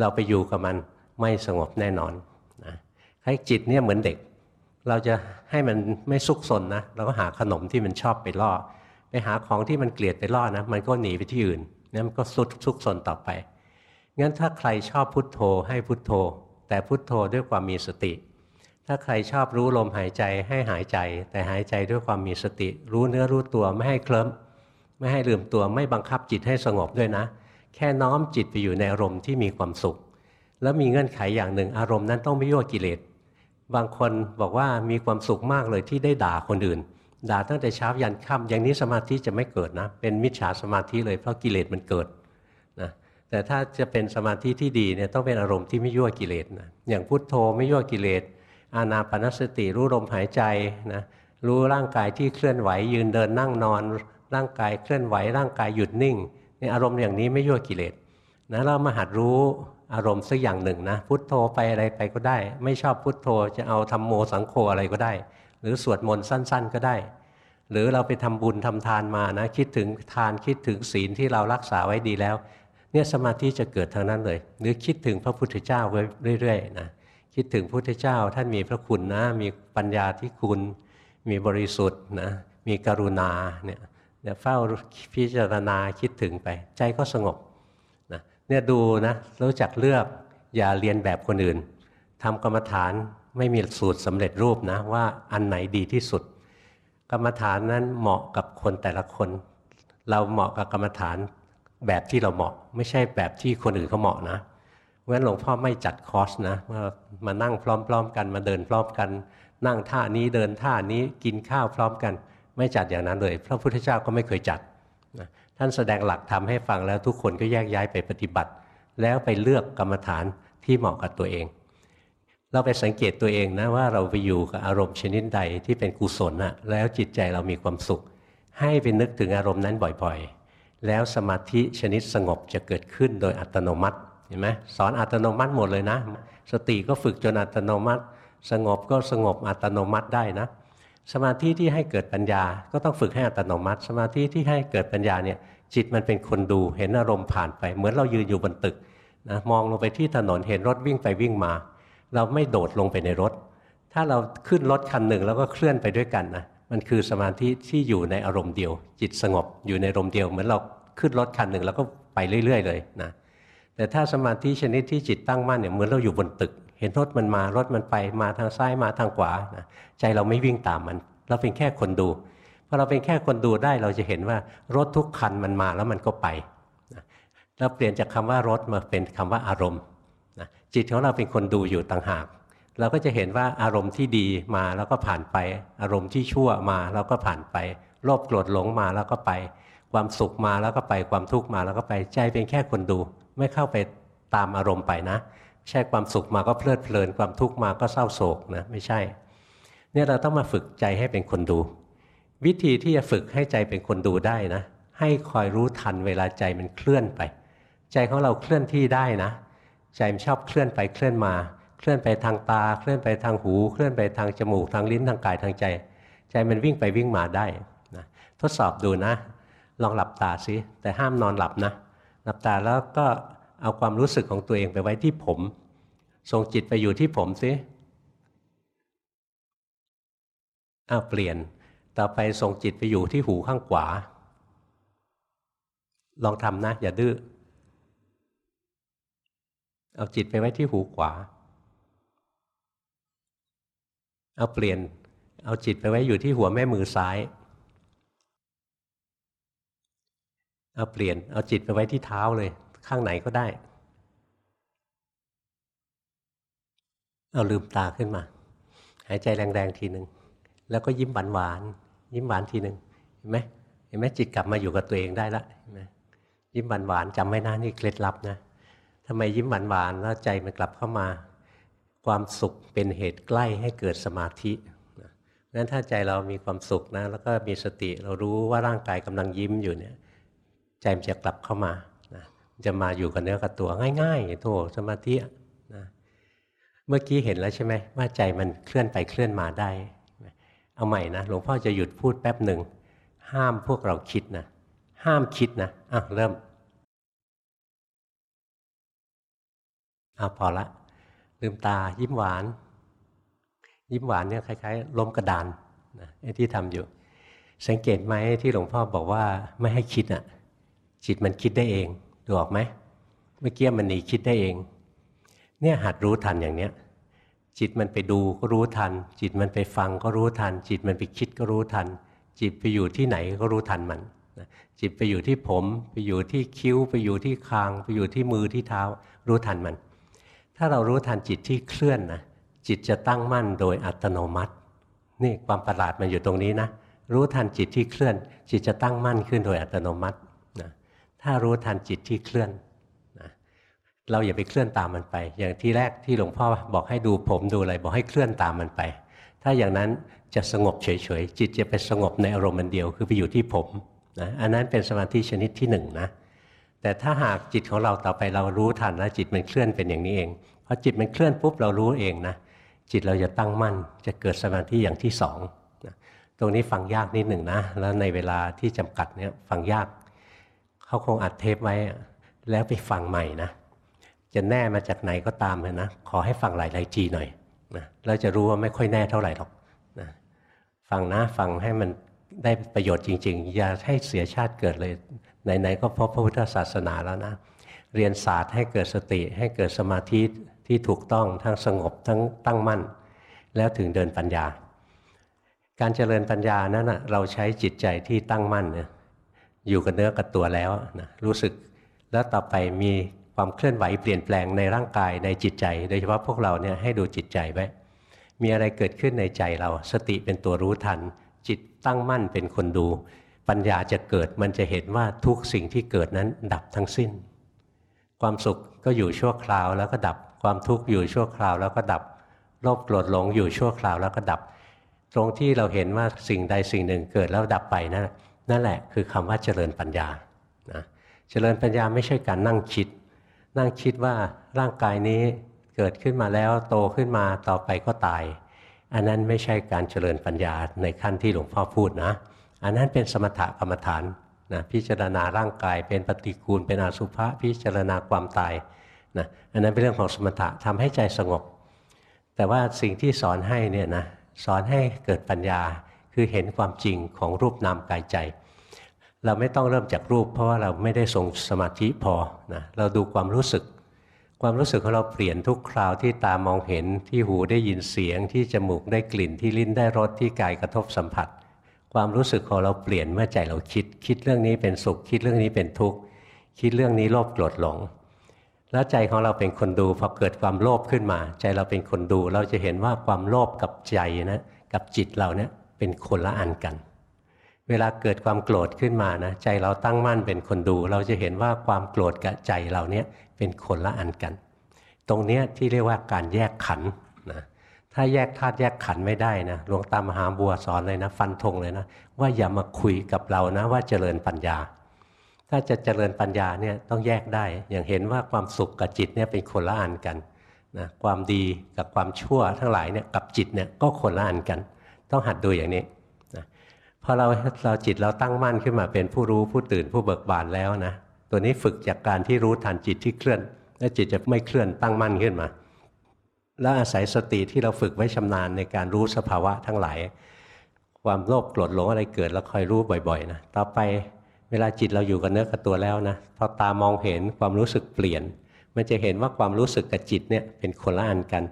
เราไปอยู่กับมันไม่สงบแน่นอนนะให้จิตเนี่ยเหมือนเด็ก เราจะให้มันไม่ซุกซนนะเราก็หาขนมที่มันชอบไปล่อ ไปหาของที่มันเกลียดไปล่อนะมันก็หนีไปที่อื่นนี่มันก็ซุกซุกซนต่อไปงั้นถ้าใครชอบพุทโธให้พุทโธ แต่พุทโธด้วยความมีสติ ถ้าใครชอบรู้ลมหายใจให้หายใจ แต่หายใจด้วยความมีสติ รู้เนื้อรู้ตัวไม่ให้เคลิ้มไม่ให้ลืมตัวไม่บังคับจิตให้สงบด้วยนะ แค่น้อมจิตไปอยู่ในอารมณ์ที่มีความสุข แล้วมีเงื่อนไขอย่างหนึ่งอารมณ์นั้นต้องไม่ยั่วกิเลสบางคนบอกว่ามีความสุขมากเลยที่ได้ด่าคนอื่น ด่าตั้งแต่เช้ายันค่ำอย่างนี้สมาธิจะไม่เกิดนะ เป็นมิจฉาสมาธิเลยเพราะกิเลสมันเกิดนะแต่ถ้าจะเป็นสมาธิที่ดีเนี่ยต้องเป็นอารมณ์ที่ไม่ยั่วกิเลสนะอย่างพุทโธไม่ยั่วกิเลสอานาปนสติรู้ลมหายใจนะรู้ร่างกายที่เคลื่อนไหวยืนเดินนั่งนอน ร่างกายเคลื่อนไหวร่างกายหยุดนิ่ง นี่อารมณ์อย่างนี้ไม่ยั่วกิเลสนะเรามาหัดรู้อารมณ์สักอย่างหนึ่งนะพุทโธไปอะไรไปก็ได้ ไม่ชอบพุทโธจะเอาทำโมสังโฆอะไรก็ได้ หรือสวดมนต์สั้น ๆ ก็ได้ หรือเราไปทำบุญทำทานมานะคิดถึงทานคิดถึงศีลที่เรารักษาไว้ดีแล้ว เนี่ยสมาธิจะเกิดทางนั้นเลย หรือคิดถึงพระพุทธเจ้าไว้เรื่อยๆนะคิดถึงพระพุทธเจ้าท่านมีพระคุณนะมีปัญญาที่คุณมีบริสุทธิ์นะมีกรุณาเนี่ย เฝ้าพิจารณาคิดถึงไป ใจก็สงบนะเนี่ยดูนะรู้จักเลือกอย่าเรียนแบบคนอื่นทำกรรมฐานไม่มีสูตรสำเร็จรูปนะว่าอันไหนดีที่สุด กรรมฐานนั้นเหมาะกับคนแต่ละคน เราเหมาะกับกรรมฐานแบบที่เราเหมาะ ไม่ใช่แบบที่คนอื่นเขาเหมาะนะเพราะฉะนั้นหลวงพ่อไม่จัดคอร์สนะมามานั่งพร้อม ๆ กันมาเดินพร้อมกัน นั่งท่านี้เดินท่านี้กินข้าวพร้อมกัน ไม่จัดอย่างนั้นเลย พระพุทธเจ้าก็ไม่เคยจัดนะท่านแสดงหลักทำให้ฟังแล้วทุกคนก็แยกย้ายไปปฏิบัติ แล้วไปเลือกกรรมฐานที่เหมาะกับตัวเอง เราไปสังเกตตัวเองนะว่าเราไปอยู่กับอารมณ์ชนิดใดที่เป็นกุศลนะแล้วจิตใจเรามีความสุข ให้ไปนึกถึงอารมณ์นั้นบ่อยๆ แล้วสมาธิชนิดสงบจะเกิดขึ้นโดยอัตโนมัติเห็นไหมสอนอัตโนมัติหมดเลยนะ สติก็ฝึกจนอัตโนมัติ สงบก็สงบอัตโนมัติได้นะ สมาธิที่ให้เกิดปัญญา ก็ต้องฝึกให้อัตโนมัติ สมาธิที่ให้เกิดปัญญาเนี่ยจิตมันเป็นคนดูเห็นอารมณ์ผ่านไป เหมือนเรายืนอยู่บนตึกนะมองลงไปที่ถนนเห็นรถวิ่งไปวิ่งมา เราไม่โดดลงไปในรถ ถ้าเราขึ้นรถคันหนึ่งแล้วก็เคลื่อนไปด้วยกันนะมันคือสมาธิที่อยู่ในอารมณ์เดียว จิตสงบอยู่ในอารมณ์เดียว เหมือนเราขึ้นรถคันหนึ่งแล้วก็ไปเรื่อย ๆ เลยนะแต่ถ้าสมาธิชนิดที่จิตตั้งมั่นเนี่ยเหมือนเราอยู่บนตึก เห็นรถมันมารถมันไปมาทางซ้ายมาทางขวานะใจเราไม่วิ่งตามมัน เราเป็นแค่คนดูพอเราเป็นแค่คนดูได้เราจะเห็นว่ารถทุกคันมันมาแล้วมันก็ไปนะเราเปลี่ยนจากคำว่ารถมาเป็นคำว่าอารมณ์นะจิตของเราเป็นคนดูอยู่ต่างหาก เราก็จะเห็นว่าอารมณ์ที่ดีมาแล้วก็ผ่านไป อารมณ์ที่ชั่วมาแล้วก็ผ่านไปโลภโกรธหลงมาแล้วก็ไป ความสุขมาแล้วก็ไปความทุกข์มาแล้วก็ไปใจเป็นแค่คนดู ไม่เข้าไปตามอารมณ์ไปนะ ใช่ความสุขมาก็เพลิดเพลิน ความทุกข์มาก็เศร้าโศกนะไม่ใช่ เนี่ยเราต้องมาฝึกใจให้เป็นคนดู วิธีที่จะฝึกให้ใจเป็นคนดูได้นะ ให้คอยรู้ทันเวลาใจมันเคลื่อนไป ใจของเราเคลื่อนที่ได้นะ ใจมันชอบเคลื่อนไปเคลื่อนมา เคลื่อนไปทางตา เคลื่อนไปทางหู เคลื่อนไปทางจมูกทางลิ้นทางกายทางใจ ใจมันวิ่งไปวิ่งมาได้นะทดสอบดูนะ ลองหลับตาสิแต่ห้ามนอนหลับนะหลับตาแล้วก็ เอาความรู้สึกของตัวเองไปไว้ที่ผมส่งจิตไปอยู่ที่ผมสิอ้าวเปลี่ยน ต่อไปส่งจิตไปอยู่ที่หูข้างขวา ลองทำนะ อย่าดื้อ เอาจิตไปไว้ที่หูขวา เอาเปลี่ยน เอาจิตไปไว้อยู่ที่หัวแม่มือซ้าย เอาเปลี่ยน เอาจิตไปไว้ที่เท้าเลย ข้างไหนก็ได้ เอาลืมตาขึ้นมา หายใจแรงๆทีหนึ่งแล้วก็ยิ้มหวานๆยิ้มหวานทีหนึ่งเห็นไหมเห็นไหมจิตกลับมาอยู่กับตัวเองได้ละเห็นไหมยิ้มหวานหวานจำไม่น่านี่เคล็ดลับนะทำไมยิ้มหวานหวานแล้วใจมันกลับเข้ามา ความสุขเป็นเหตุใกล้ให้เกิดสมาธินั้นถ้าใจเรามีความสุขนะ แล้วก็มีสติเรารู้ว่าร่างกายกำลังยิ้มอยู่เนี่ย ใจมันจะกลับเข้ามา จะมาอยู่กับเนื้อกับตัวง่ายๆโธ่สมาธินะเมื่อกี้เห็นแล้วใช่ไหมว่าใจมันเคลื่อนไปเคลื่อนมาได้ เอาใหม่นะหลวงพ่อจะหยุดพูดแป๊บหนึ่งห้ามพวกเราคิดนะห้ามคิดนะอะเริ่มอะพอละ ลืมตายิ้มหวาน ยิ้มหวานเนี่ยคล้ายๆล้มกระดานนะไอ้ที่ทำอยู่ สังเกตไหมที่หลวงพ่อบอกว่าไม่ให้คิดอะจิตมันคิดได้เอง ดูออกไหมเมื่อกี้มันหนีคิดได้เอง เนี่ยหัดรู้ทันอย่างเนี้ยจิตมันไปดูก็รู้ทัน จิตมันไปฟังก็รู้ทัน จิตมันไปคิดก็รู้ทัน จิตไปอยู่ที่ไหนก็รู้ทันมันจิตไปอยู่ที่ผม ไปอยู่ที่คิ้ว ไปอยู่ที่คาง ไปอยู่ที่มือที่เท้า รู้ทันมัน ถ้าเรารู้ทันจิตที่เคลื่อนนะจิตจะตั้งมั่นโดยอัตโนมัติ นี่ความประหลาดมันอยู่ตรงนี้นะรู้ทันจิตที่เคลื่อน จิตจะตั้งมั่นขึ้นโดยอัตโนมัติ ถ้ารู้ทันจิตที่เคลื่อนเราอย่าไปเคลื่อนตามมันไป อย่างที่แรกที่หลวงพ่อบอกให้ดูผมดูอะไรบอกให้เคลื่อนตามมันไป ถ้าอย่างนั้นจะสงบเฉยๆ จิตจะไปสงบในอารมณ์มันเดียว คือไปอยู่ที่ผมนะอันนั้นเป็นสมาธิชนิดที่หนึ่งนะแต่ถ้าหากจิตของเราต่อไปเรารู้ทันแล้วจิตมันเคลื่อนเป็นอย่างนี้เองพอจิตมันเคลื่อนปุ๊บเรารู้เองนะจิตเราจะตั้งมั่นจะเกิดสมาธิอย่างที่สองตรงนี้ฟังยากนิดหนึ่งนะแล้วในเวลาที่จำกัดเนี่ยฟังยาก เขาคงอัดเทปไว้ แล้วไปฟังใหม่นะจะแน่มาจากไหนก็ตามเลยนะขอให้ฟังหลายๆทีหน่อยนะเราจะรู้ว่าไม่ค่อยแน่เท่าไหร่หรอกนะฟังนะฟังให้มันได้ประโยชน์จริง ๆ อย่าให้เสียชาติเกิดเลยไหนๆก็พบพระพุทธศาสนาแล้วนะ เรียนศาสตร์ให้เกิดสติ ให้เกิดสมาธิที่ถูกต้องทั้งสงบทั้งตั้งมั่น แล้วถึงเดินปัญญา การเจริญปัญญานั้นนะเราใช้จิตใจที่ตั้งมั่นเนี่ย อยู่กับเนื้อกับตัวแล้วนะรู้สึกแล้วต่อไปมีความเคลื่อนไหวเปลี่ยนแปลงในร่างกายในจิตใจ โดยเฉพาะพวกเราเนี่ยให้ดูจิตใจไว้มีอะไรเกิดขึ้นในใจเรา สติเป็นตัวรู้ทัน จิตตั้งมั่นเป็นคนดู ปัญญาจะเกิดมันจะเห็นว่าทุกสิ่งที่เกิดนั้นดับทั้งสิ้น ความสุขก็อยู่ชั่วคราวแล้วก็ดับ ความทุกข์อยู่ชั่วคราวแล้วก็ดับโลภโกรธหลงอยู่ชั่วคราวแล้วก็ดับ ตรงที่เราเห็นว่าสิ่งใดสิ่งหนึ่งเกิดแล้วดับไปนั่น นั่นแหละคือคำว่าเจริญปัญญานะเจริญปัญญาไม่ใช่การนั่งคิด นั่งคิดว่าร่างกายนี้เกิดขึ้นมาแล้วโตขึ้นมาต่อไปก็ตาย อันนั้นไม่ใช่การเจริญปัญญาในขั้นที่หลวงพ่อพูดนะ อันนั้นเป็นสมถะกรรมฐานนะพิจารณาร่างกายเป็นปฏิกูล เป็นอสุภะพิจารณาความตายนะอันนั้นเป็นเรื่องของสมถะทำให้ใจสงบ แต่ว่าสิ่งที่สอนให้เนี่ยนะสอนให้เกิดปัญญา คือเห็นความจริงของรูปนามกายใจ เราไม่ต้องเริ่มจากรูป เพราะว่าเราไม่ได้ทรงสมาธิพอนะเราดูความรู้สึก ความรู้สึกของเราเปลี่ยนทุกคราวที่ตามองเห็นที่หูได้ยินเสียง ที่จมูกได้กลิ่นที่ลิ้นได้รสที่กายกระทบสัมผัส ความรู้สึกของเราเปลี่ยนเมื่อใจเราคิด คิดเรื่องนี้เป็นสุข คิดเรื่องนี้เป็นทุกข์คิดเรื่องนี้โลภโกรธหลงแล้วใจของเราเป็นคนดูพอเกิดความโลภขึ้นมา ใจเราเป็นคนดู เราจะเห็นว่าความโลภกับใจนะกับจิตเราเนี่ย เป็นคนละอันกัน เวลาเกิดความโกรธขึ้นมานะใจเราตั้งมั่นเป็นคนดู เราจะเห็นว่าความโกรธกับใจเราเนี่ยเป็นคนละอันกัน ตรงเนี้ยที่เรียกว่าการแยกขันนะถ้าแยกธาตุแยกขันไม่ได้นะหลวงตามหาบัวสอนเลยนะ ฟันธงเลยนะ ว่าอย่ามาคุยกับเรานะว่าเจริญปัญญา ถ้าจะเจริญปัญญาเนี่ยต้องแยกได้ อย่างเห็นว่าความสุขกับจิตเนี่ยเป็นคนละอันกันนะความดีกับความชั่วทั้งหลายเนี่ยกับจิตเนี่ยก็คนละอันกัน ต้องหัดดูอย่างนี้นะพอเราเราจิตเราตั้งมั่นขึ้นมาเป็นผู้รู้ผู้ตื่นผู้เบิกบานแล้วนะตัวนี้ฝึกจากการที่รู้ทันจิตที่เคลื่อน แล้วจิตจะไม่เคลื่อนตั้งมั่นขึ้นมา แล้วอาศัยสติที่เราฝึกไว้ชำนาญในการรู้สภาวะทั้งหลาย ความโลภโกรธหลงอะไรเกิดแล้วคอยรู้บ่อยๆนะต่อไปเวลาจิตเราอยู่กับเนื้อกับตัวแล้วนะพอตามองเห็นความรู้สึกเปลี่ยน มันจะเห็นว่าความรู้สึกกับจิตเนี่ยเป็นคนละอันกัน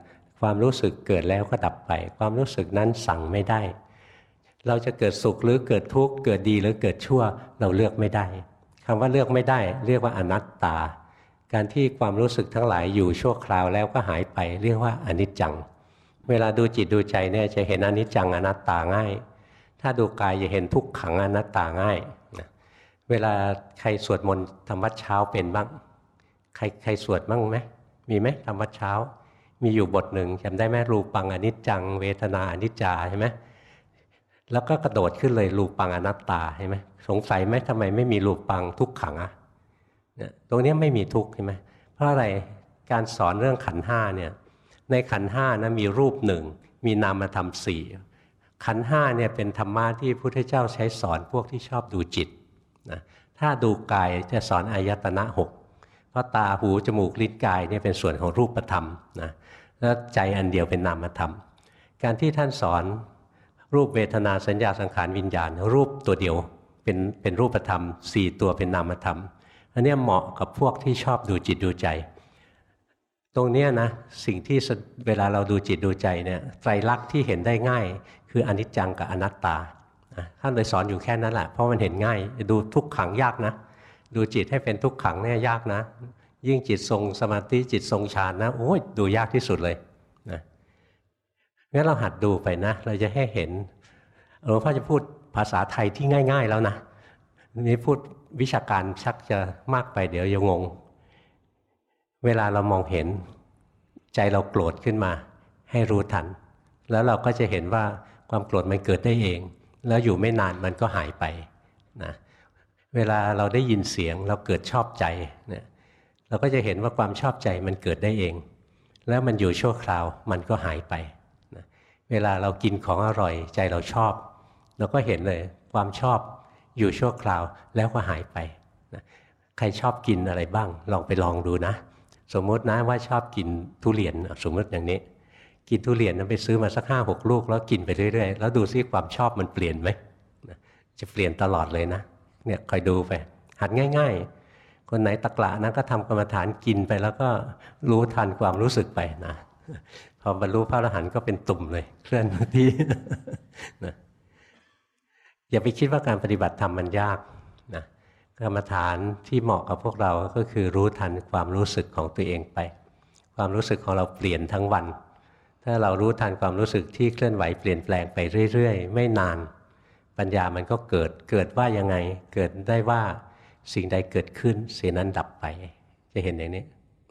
ความรู้สึกเกิดแล้วก็ดับไป ความรู้สึกนั้นสั่งไม่ได้ เราจะเกิดสุขหรือเกิดทุกข์เกิดดีหรือเกิดชั่ว เราเลือกไม่ได้คำว่าเลือกไม่ได้ เรียกว่าอนัตตา การที่ความรู้สึกทั้งหลายอยู่ชั่วคราวแล้วก็หายไป เรียกว่าอนิจจัง เวลาดูจิตดูใจเนี่ยจะเห็นอนิจจังอนัตตาง่าย ถ้าดูกายจะเห็นทุกขังอนัตตาง่ายเวลาใครสวดมนต์ธรรมวัดเช้าเป็นบ้าง ใครใครสวดบ้างไหมมีไหมธรรมวัดเช้า มีอยู่บทหนึ่งจำได้ไหมรูปังอนิจจัง เวทนาอนิจจาใช่ไหมแล้วก็กระโดดขึ้นเลยรูปังอนัตตาใช่ไหมสงสัยไหมทำไมไม่มีรูปังทุกขังอะตรงนี้ไม่มีทุกข์ใช่ไหมเพราะอะไรการสอนเรื่องขันห้าเนี่ยในขันห้านะมีรูปหนึ่งมีนามธรรมสี่ขันห้าเนี่ยเป็นธรรมะที่พระพุทธเจ้าใช้สอนพวกที่ชอบดูจิตนะถ้าดูกายจะสอนอายตนะหกเพราะตาหูจมูกลิ้นกายเนี่ยเป็นส่วนของรูปธรรมนะ แล้วใจอันเดียวเป็นนามธรรม การที่ท่านสอนรูปเวทนาสัญญาสังขารวิญญาณ รูปตัวเดียวเป็นเป็นรูปธรรมสี่ตัวเป็นนามธรรมอันนี้เหมาะกับพวกที่ชอบดูจิตดูใจ ตรงนี้นะสิ่งที่เวลาเราดูจิตดูใจเนี่ยไตรลักษณ์ที่เห็นได้ง่าย คืออนิจจังกับอนัตตาท่านเลยสอนอยู่แค่นั้นแหละเพราะมันเห็นง่าย ดูทุกขังยากนะ ดูจิตให้เป็นทุกขังเนี่ยยากนะ ยิ่งจิตทรงสมาธิจิตทรงฌานนะโอ้ยดูยากที่สุดเลยนะงั้นเราหัดดูไปนะ เราจะให้เห็นหลวงพ่อจะพูดภาษาไทยที่ง่าย ๆ แล้วนะนี่พูดวิชาการชักจะมากไปเดี๋ยวยังงง เวลาเรามองเห็น ใจเราโกรธขึ้นมา ให้รู้ทัน แล้วเราก็จะเห็นว่าความโกรธมันเกิดได้เอง แล้วอยู่ไม่นานมันก็หายไปนะเวลาเราได้ยินเสียงเราเกิดชอบใจเนี่ย เราก็จะเห็นว่าความชอบใจมันเกิดได้เอง แล้วมันอยู่ชั่วคราวมันก็หายไปนะเวลาเรากินของอร่อยใจเราชอบ เราก็เห็นเลยความชอบอยู่ชั่วคราวแล้วก็หายไปนะใครชอบกินอะไรบ้าง ลองไปลองดูนะ สมมตินะว่าชอบกินทุเรียนสมมติอย่างนี้ กินทุเรียนนั้นไปซื้อมาสักห้าหกลูก แล้วกินไปเรื่อยๆแล้วดูซิความชอบมันเปลี่ยนไหมจะเปลี่ยนตลอดเลยนะเนี่ยคอยดูไปหัดง่าย ๆ คนไหนตะกละนะก็ทำกรรมฐานกินไปแล้วก็รู้ทันความรู้สึกไปนะพอบรรลุพระอรหันต์ก็เป็นตุ่มเลยเคลื่อนที่นะอย่าไปคิดว่าการปฏิบัติธรรมมันยากนะกรรมฐานที่เหมาะกับพวกเราก็คือรู้ทันความรู้สึกของตัวเองไป ความรู้สึกของเราเปลี่ยนทั้งวัน ถ้าเรารู้ทันความรู้สึกที่เคลื่อนไหวเปลี่ยนแปลงไปเรื่อย ๆ ไม่นาน ปัญญามันก็เกิดเกิดว่ายังไง เกิดได้ว่า สิ่งใดเกิดขึ้น สิ่งนั้นดับไป จะเห็นอย่างนี้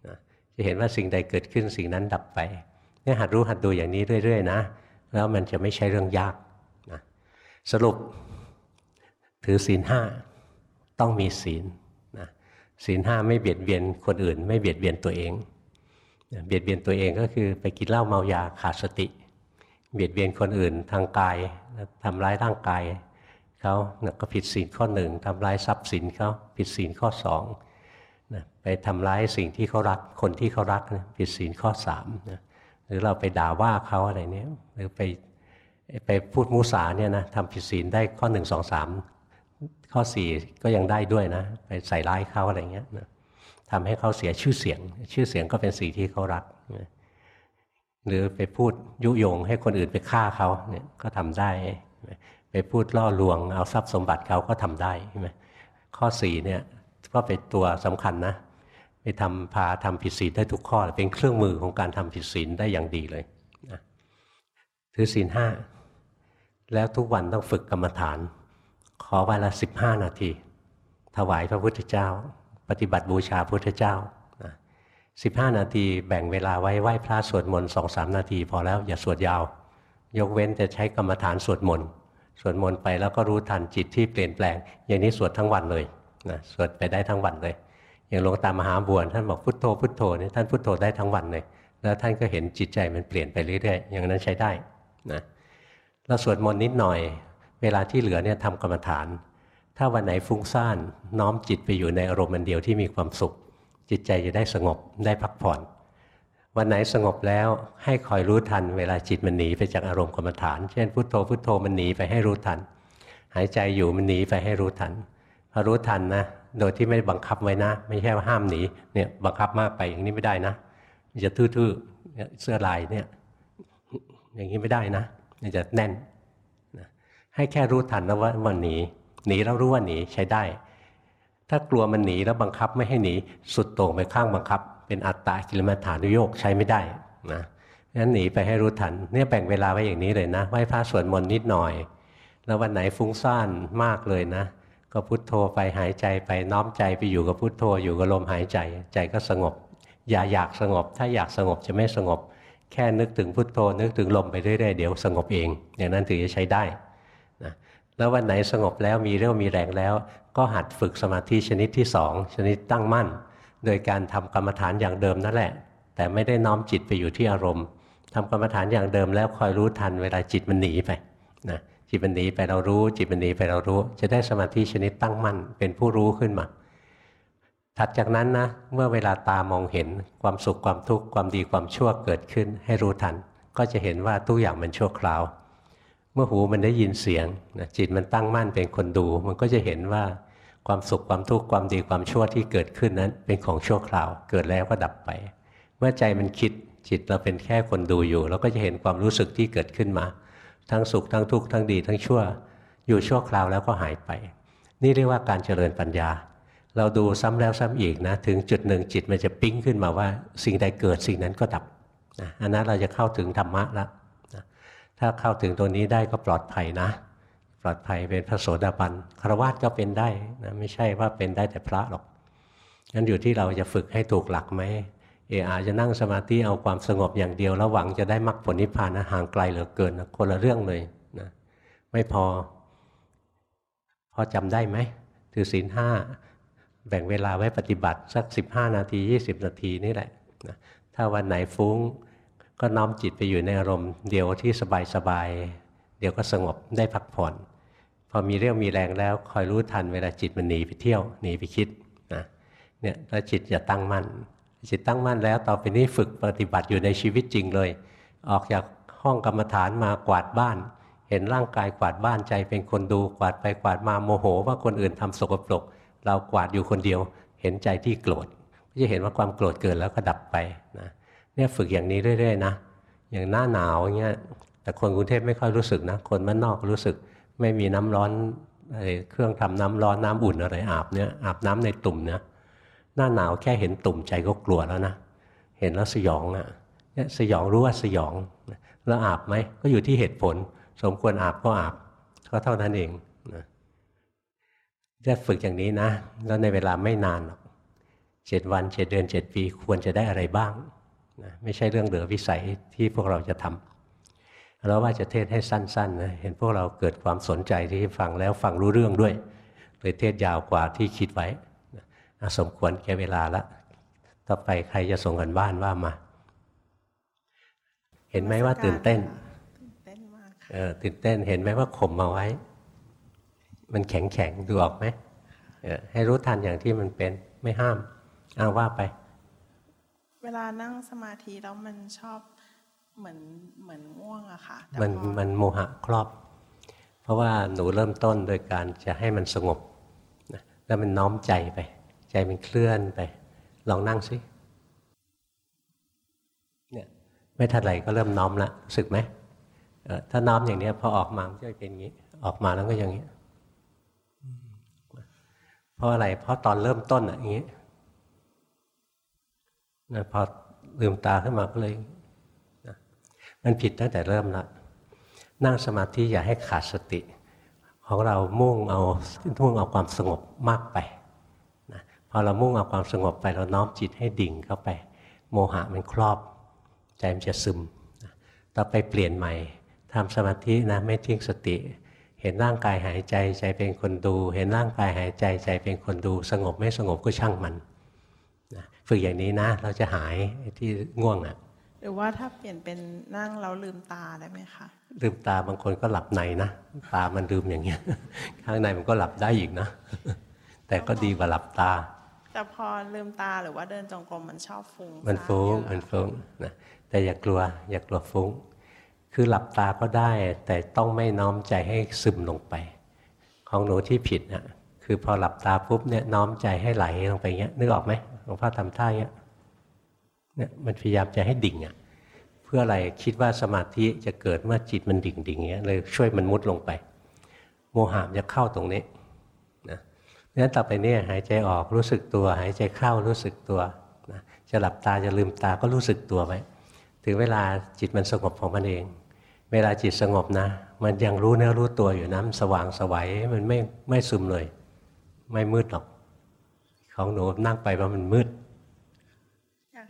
นะจะเห็นว่าสิ่งใดเกิดขึ้นสิ่งนั้นดับไปเนี่ยหัดรู้หัดดูอย่างนี้เรื่อยๆนะแล้วมันจะไม่ใช่เรื่องยากนะสรุป ถือศีลห้าต้องมีศีลนะศีลห้าไม่เบียดเบียนคนอื่น ไม่เบียดเบียนตัวเองเบียดเบียนตัวเองก็คือไปกินเหล้าเมายาขาดสติ เบียดเบียนคนอื่นทางกายทำร้ายร่างกาย เขาก็ผิดศีลข้อหนึ่งทำร้ายทรัพย์สินเขาผิดศีลข้อสองไปทำร้ายสิ่งที่เขารักคนที่เขารักผิดศีลข้อสามนะหรือเราไปด่าว่าเขาอะไรเนี้ยหรือไปไปพูดมุสาเนี่ยนะทำผิดศีลได้ข้อหนึ่งสองสามข้อสี่ก็ยังได้ด้วยนะ ไปใส่ร้ายเขาอะไรเงี้ยนะทำให้เขาเสียชื่อเสียง ชื่อเสียงก็เป็นสิ่งที่เขารักนะหรือไปพูดยุยงให้คนอื่นไปฆ่าเขาเนี่ยก็ทำได้ ไปพูดล่อลวง เอาทรัพย์สมบัติเขาก็ทำได้ใช่ไหมข้อสี่เนี่ยก็เป็นตัวสำคัญนะไปทำพาทำผิดศีลได้ทุกข้อ เป็นเครื่องมือของการทำผิดศีลได้อย่างดีเลยนะถือศีลห้าแล้วทุกวันต้องฝึกกรรมฐาน ขอวันละสิบห้านาที ถวายพระพุทธเจ้า ปฏิบัติบูชาพุทธเจ้าสิบห้านาทีแบ่งเวลาไว้ไหว้พระสวดมนต์สองสามนาที พอแล้วอย่าสวดยาว ยกเว้นจะใช้กรรมฐานสวดมนต์ สวดมนต์ไปแล้วก็รู้ทันจิตที่เปลี่ยนแปลง อย่างนี้สวดทั้งวันเลยนะสวดไปได้ทั้งวันเลย อย่างหลวงตามหาบัวท่านบอกพุทโธพุทโธนี่ท่านพุทโธได้ทั้งวันเลย แล้วท่านก็เห็นจิตใจมันเปลี่ยนไปเรื่อยๆอย่างนั้นใช้ได้นะเราสวดมนต์นิดหน่อย เวลาที่เหลือเนี่ยทำกรรมฐาน ถ้าวันไหนฟุ้งซ่านน้อมจิตไปอยู่ในอารมณ์อันเดียวที่มีความสุข จิตใจจะได้สงบได้พักผ่อน วันไหนสงบแล้วให้คอยรู้ทัน เวลาจิตมันหนีไปจากอารมณ์กรรมฐาน เช่นพุทโธพุทโธมันหนีไปให้รู้ทัน หายใจอยู่มันหนีไปให้รู้ทันพอรู้ทันนะโดยที่ไม่บังคับไว้นะ ไม่ใช่ว่าห้ามหนีเนี่ยบังคับมากไปอย่างนี้ไม่ได้นะมันจะทื่อๆเสื้อลายเนี่ยอย่างนี้ไม่ได้นะมันจะแน่นนะให้แค่รู้ทันแล้วว่ามันหนีหนีแล้วรู้ว่าหนีใช้ได้ ถ้ากลัวมันหนีแล้วบังคับไม่ให้หนีสุดโต่งไปข้างบังคับ เป็นอัตตากิลมัฐานุโยกใช้ไม่ได้นะงั้นหนีไปให้รู้ทันเนี่ยแบ่งเวลาไว้อย่างนี้เลยนะไหว้พระสวดมนต์นิดหน่อย แล้ววันไหนฟุ้งซ่านมากเลยนะ ก็พุโทโธไปหายใจไปน้อมใจไปอยู่กับพุโทโธอยู่กับลมหายใจใจก็สงบ อย่าอยากสงบ ถ้าอยากสงบจะไม่สงบ แค่นึกถึงพุโทโธ นึกถึงลมไปเรื่อยๆเดี๋ยวสงบเอง อย่างนั้นถึงจะใช้ได้นะแล้ววันไหนสงบแล้วมีเรี่ยวมีแรงแล้ว ก็หัดฝึกสมาธิชนิดที่สองชนิดตั้งมั่น โดยการทำกรรมฐานอย่างเดิมนั่นแหละ แต่ไม่ได้น้อมจิตไปอยู่ที่อารมณ์ทำกรรมฐานอย่างเดิมแล้วคอยรู้ทันเวลาจิตมันหนีไปนะจิตมันหนีไปเรารู้ จิตมันหนีไปเรารู้ จะได้สมาธิชนิดตั้งมั่นเป็นผู้รู้ขึ้นมา ถัดจากนั้นนะเมื่อเวลาตามองเห็นความสุขความทุกข์ความดีความชั่วเกิดขึ้น ให้รู้ทัน ก็จะเห็นว่าทุกอย่างมันชั่วคราว เมื่อหูมันได้ยินเสียงนะจิตมันตั้งมั่นเป็นคนดู มันก็จะเห็นว่า ความสุขความทุกข์ความดีความชั่วที่เกิดขึ้นนั้น เป็นของชั่วคราว เกิดแล้วก็ดับไป เมื่อใจมันคิดจิตเราเป็นแค่คนดูอยู่ เราก็จะเห็นความรู้สึกที่เกิดขึ้นมา ทั้งสุขทั้งทุกข์ทั้งดีทั้งชั่ว อยู่ชั่วคราวแล้วก็หายไป นี่เรียกว่าการเจริญปัญญา เราดูซ้ำแล้วซ้ำอีกนะถึงจุดหนึ่งจิตมันจะปิ้งขึ้นมาว่า สิ่งใดเกิดสิ่งนั้นก็ดับนะอันนั้นเราจะเข้าถึงธรรมะแล้วนะถ้าเข้าถึงตัวนี้ได้ก็ปลอดภัยนะ ปลอดภัยเป็นพระโสดาบันคารวะก็เป็นได้นะไม่ใช่ว่าเป็นได้แต่พระหรอกงั้นอยู่ที่เราจะฝึกให้ถูกหลักไหมเออาจะนั่งสมาธิเอาความสงบอย่างเดียวแล้วหวังจะได้มรรคผลนิพพานนะห่างไกลเหลือเกินนะคนละเรื่องเลยนะไม่พอ พอจำได้ไหมถือศีลห้าแบ่งเวลาไว้ปฏิบัติสัก 15 นาที 20 นาทีนี่แหละนะถ้าวันไหนฟุ้งก็น้อมจิตไปอยู่ในอารมณ์เดียวที่สบายๆเดี๋ยวก็สงบได้พักผ่อน พอมีเรี่ยวมีแรงแล้วคอยรู้ทันเวลาจิตมันหนีไปเที่ยวหนีไปคิดนะเนี่ยแล้วจิตจะตั้งมั่น จิตตั้งมั่นแล้วต่อไปนี้ฝึกปฏิบัติอยู่ในชีวิตจริงเลย ออกจากห้องกรรมฐานมากวาดบ้าน เห็นร่างกายกวาดบ้านใจเป็นคนดูกวาดไปกวาดมาโมโห ว่าคนอื่นทำสกปรก เรากวาดอยู่คนเดียว เห็นใจที่โกรธก็จะเห็นว่าความโกรธเกิดแล้วก็ดับไปนะเนี่ยฝึกอย่างนี้เรื่อยๆนะอย่างหน้าหนาวเงี้ยแต่คนกรุงเทพไม่ค่อยรู้สึกนะ คนบ้านนอกรู้สึก ไม่มีน้ำร้อนอเครื่องทำน้ำร้อนน้ำอุ่นอะไรอาบเนี่ยอาบน้ำในตุ่มเนี่ยหน้าหนาวแค่เห็นตุ่มใจก็กลัวแล้วนะเห็นแล้วสยองอะเนี่ยสยองรู้ว่าสยองแล้วอาบไหมก็อยู่ที่เหตุผล สมควรอาบก็อาบก็เท่านั้นเองนะจะฝึกอย่างนี้นะ แล้วในเวลาไม่นานหรอกเจ็ดวันเจ็ดเดือนเจ็ดปี ควรจะได้อะไรบ้างนะไม่ใช่เรื่องเหลือวิสัยที่พวกเราจะทำ แล้วว่าจะเทศให้สั้นๆนะเห็นพวกเราเกิดความสนใจที่ฟังแล้วฟังรู้เรื่องด้วยเลยเทศยาวกว่าที่คิดไว้นะสมควรแก่เวลาละต่อไปใครจะส่งกันบ้านว่ามา เห็นไหมว่าตื่นเต้นเออตื่นเต้นเห็นไหมว่าข่มมาไว้ มันแข็งแข็งดูออกไหมให้รู้ทันอย่างที่มันเป็นไม่ห้ามอ้าว่าไป เวลานั่งสมาธิแล้วมันชอบ เหมือนเหมือนง่วงอะค่ะมันมันโมหะครอบ เพราะว่าหนูเริ่มต้นโดยการจะให้มันสงบแล้วมันน้อมใจไป ใจมันเคลื่อนไป ลองนั่งสิเนี่ยไม่ทันไรก็เริ่มน้อมละรู้สึกไหมถ้าน้อมอย่างนี้พอออกมาจะเป็นอย่างนี้ ออกมาแล้วก็อย่างนี้เพราะอะไร เพราะตอนเริ่มต้นอย่างนี้นะพอลืมตาขึ้นมาก็เลยนะ มันผิดตั้งแต่เริ่มละนั่งสมาธิอย่าให้ขาดสติ ของเรามุ่งเอามุ่งเอาความสงบมากไปนะพอเรามุ่งเอาความสงบไปเราน้อมจิตให้ดิ่งเข้าไป โมหะมันครอบ ใจมันจะซึมต่อไปเปลี่ยนใหม่ทำสมาธินะไม่ทิ้งสติ เห็นร่างกายหายใจใจเป็นคนดู เห็นร่างกายหายใจใจเป็นคนดู สงบไม่สงบก็ช่างมันฝึกอย่างนี้นะ เราจะหายที่ง่วงอะ่ะ หรือว่าถ้าเปลี่ยนเป็นนั่งเราลืมตาได้ไหมคะลืมตาบางคนก็หลับในนะตามันลืมอย่างเงี้ย ข้างในมันก็หลับได้อีกนะ แต่ก็ดีกว่าหลับตา แต่พอลืมตาหรือว่าเดินจงกรมมันชอบฟุ้งมันฟุ้งมันฟุ้งนะแต่อย่ากลัว อย่ากลัวฟุ้ง คือหลับตาก็ได้ แต่ต้องไม่น้อมใจให้ซึมลงไป ของหนูที่ผิดนะคือพอหลับตาปุ๊บเนี่ยน้อมใจให้ไหลลงไปเงี้ยนึกออกไหมหลวงพ่อทำท่าเงี้ย เนี่ยมันพยายามจะให้ดิ่งอะเพื่ออะไรคิดว่าสมาธิจะเกิดเมื่อจิตมันดิ่งดิ่งเงี้ยเลยช่วยมันมุดลงไป โมหะจะเข้าตรงนี้นะงั้นต่อไปเนี่ยหายใจออกรู้สึกตัว หายใจเข้ารู้สึกตัวนะจะหลับตาจะลืมตาก็รู้สึกตัวไว้ถึงเวลาจิตมันสงบของมันเอง เวลาจิตสงบนะ มันยังรู้เนื้อรู้ตัวอยู่นะมันสว่างสวัยมันไม่ไม่ซึมเลย ไม่มืดหรอก ของหนูนั่งไปเพรามันมืด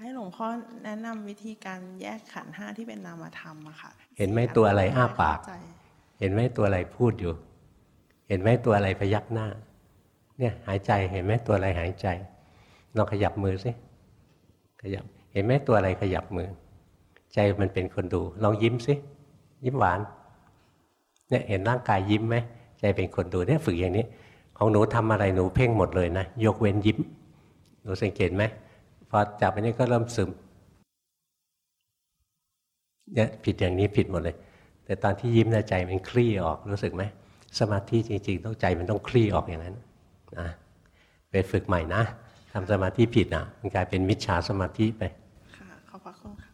ให้หลวงพ่อแนะนำวิธีการแยกขันห้าที่เป็นนามธรรมอะค่ะ เห็นไหมตัวอะไรอ้าปาก เห็นไหมตัวอะไรพูดอยู่ เห็นไหมตัวอะไรพยักหน้า เนี่ยหายใจเห็นไหมตัวอะไรหายใจลองขยับมือสิขยับ เห็นไหมตัวอะไรขยับมือ ใจมันเป็นคนดู ลองยิ้มสิยิ้มหวาน เนี่ยเห็นร่างกายยิ้มไหมใจเป็นคนดูเนี่ยฝึกอย่างนี้ ของหนูทำอะไรหนูเพ่งหมดเลยนะยกเว้นยิ้ม หนูสังเกตไหม พอจับอันนี้ก็เริ่มซึมเนี่ยผิดอย่างนี้ผิดหมดเลย แต่ตอนที่ยิ้มในใจมันคลี่ออกรู้สึกไหมสมาธิจริงๆ ต้องใจมันต้องคลี่ออกอย่างนั้นนะไปฝึกใหม่นะทำสมาธิผิดนะมันกลายเป็นมิจฉาสมาธิไปค่ะขอบพระคุณค่ะ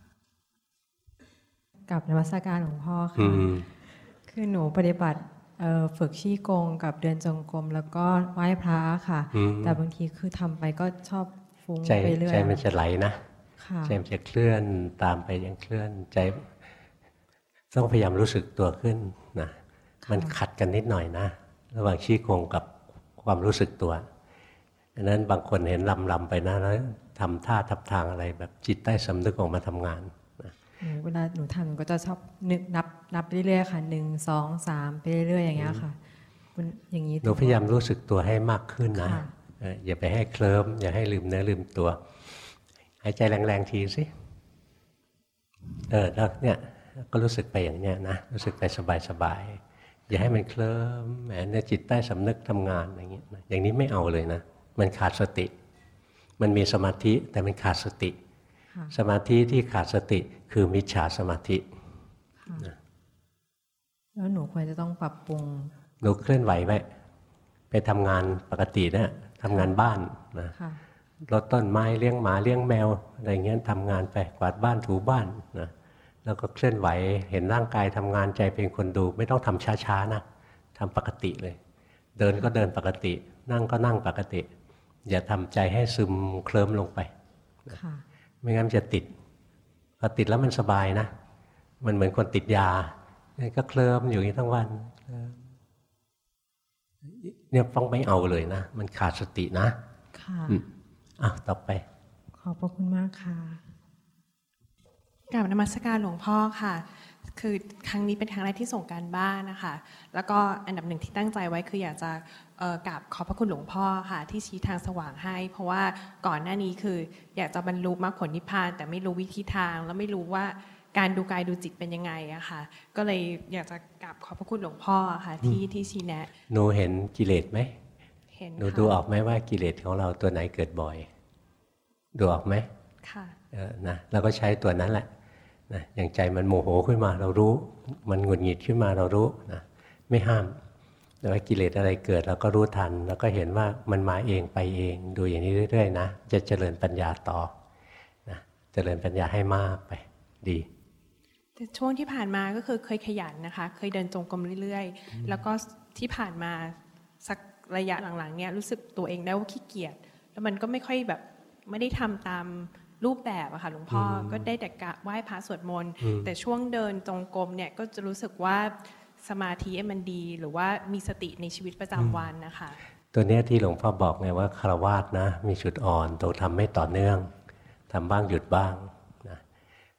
กับนวัตการหลวงพ่อค่ะคือหนูปฏิบัติฝึกชี้กงกับเดินจงกรมแล้วก็ไหว้พระค่ะ แต่บางทีคือทำไปก็ชอบ ฟุ้งไปเรื่อยใจมันจะไหลนะใจมันจะเคลื่อนตามไปอย่างเคลื่อนใจ ต้องพยายามรู้สึกตัวขึ้นนะมันขัดกันนิดหน่อยนะ ระหว่างชี้กงกับความรู้สึกตัวดังนั้นบางคนเห็นลำลำไปนะแล้วทำท่าทับทางอะไรแบบจิตใต้สำนึกออกมาทำงานเวลาหนูทำก็จะชอบนึกนับนับเรื่อยๆค่ะหนึ่งสองสามไปเรื่อยๆอย่างเงี้ยค่ะอย่างนี้หนูพยายามรู้สึกตัวให้มากขึ้นนะ อย่าไปให้เคลิ้มอย่าให้ลืมเนื้อลืมตัว หายใจแรงๆทีสิเออแล้วเนี่ยก็รู้สึกไปอย่างเนี้ยนะรู้สึกไปสบายๆอย่าให้มันเคลิ้มแหมในจิตใต้สำนึกทำงานอย่างเงี้ยอย่างนี้ไม่เอาเลยนะ มันขาดสติ มันมีสมาธิแต่มันขาดสติ สมาธิที่ขาดสติคือมิจฉาสมาธิแล้วหนูควรจะต้องปรับปรุงหนูเคลื่อนไหวไหมไปทำงานปกตินะ ทำงานบ้านนะรดต้นไม้เลี้ยงหมาเลี้ยงแมวอะไรเงี้ยทำงานไปกวาดบ้านถูบ้านนะแล้วก็เคลื่อนไหวเห็นร่างกายทำงานใจเป็นคนดู ไม่ต้องทำช้าๆนะทำปกติเลย เดินก็เดินปกติ นั่งก็นั่งปกติ อย่าทำใจให้ซึมเคลิ้มลงไปไม่งั้นจะติดพอติดแล้วมันสบายนะ มันเหมือนคนติดยาก็เคลิ้มอยู่อย่างนี้ทั้งวัน เนี่ยต้องไม่เอาเลยนะ มันขาดสตินะ ค่ะอะต่อไป ขอบพระคุณมากค่ะกราบนมัสการหลวงพ่อค่ะ คือครั้งนี้เป็นครั้งแรกที่ส่งการบ้านนะคะ แล้วก็อันดับหนึ่งที่ตั้งใจไว้คืออยากจะเอ่อกราบขอบพระคุณหลวงพ่อค่ะ ที่ชี้ทางสว่างให้ เพราะว่าก่อนหน้านี้คือ อยากจะบรรลุมรรคผลนิพพาน แต่ไม่รู้วิธีทาง แล้วไม่รู้ว่า การดูกายดูจิตเป็นยังไงอะค่ะ ก็เลยอยากจะกราบขอบพระคุณหลวงพ่อค่ะ ที่ที่ชี้แนะหนูเห็นกิเลสไหมเห็นหนูค่ะดูออกไหมว่ากิเลสของเราตัวไหนเกิดบ่อย ดูออกไหมค่ะเออนะเราก็ใช้ตัวนั้นแหละนะอย่างใจมันโมโหขึ้นมาเรารู้ มันหงุดหงิดขึ้นมาเรารู้นะไม่ห้ามแต่ว่ากิเลสอะไรเกิดเราก็รู้ทัน แล้วก็เห็นว่ามันมาเองไปเอง ดูอย่างนี้เรื่อยๆนะจะเจริญปัญญาต่อนะเจริญปัญญาให้มากไปดีแต่ ช่วงที่ผ่านมาก็คือเคยขยันนะคะ เคยเดินจงกรมเรื่อยๆ แล้วก็ที่ผ่านมาสักระยะหลังๆเนี่ยรู้สึกตัวเองได้ว่าขี้เกียจแล้วมันก็ไม่ค่อยแบบไม่ได้ทำตามรูปแบบอะค่ะหลวงพ่ออก็ได้แต่กราบไหว้พระสวดมนต์อืมแต่ช่วงเดินจงกรมเนี่ยก็จะรู้สึกว่าสมาธิมันดี หรือว่ามีสติในชีวิตประจำวันนะคะ ตัวเนี้ยที่หลวงพ่อบอกไงว่าคารวาสนะ มีจุดอ่อนตรงทำไม่ต่อเนื่องทำบ้างหยุดบ้างนะ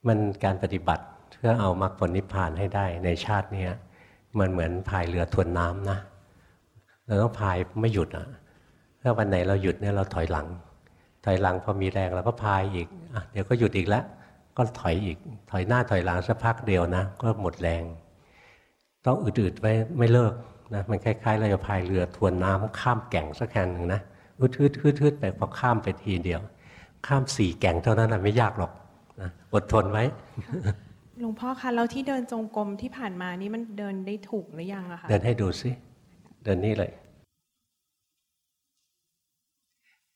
มันการปฏิบัติ เพื่อเอามรรคผลนิพพานให้ได้ในชาตินี้มันเหมือนพายเรือทวนน้ำนะเราต้องพายไม่หยุดอะถ้าวันไหนเราหยุดเนี่ยเราถอยหลัง ถอยหลังพอมีแรงเราก็พายอีกอเดี๋ยวก็หยุดอีกแล้ว ก็ถอยอีก ถอยหน้าถอยหลังสักพักเดียวนะ ก็หมดแรง ต้องอืดๆไว้ไม่เลิกนะมันคล้ายๆ เราจะพายเรือทวนน้ำข้ามแก่งสักแห่งหนึ่งนะอืดๆอืดๆไปพอข้ามไปทีเดียว ข้ามสี่แก่งเท่านั้นนะไม่ยากหรอกนะอดทนไว้ หลวงพ่อคะแล้วที่เดินจงกรมที่ผ่านมานี่มันเดินได้ถูกหรือยังอะคะเดินให้ดูสิเดินนี่เลย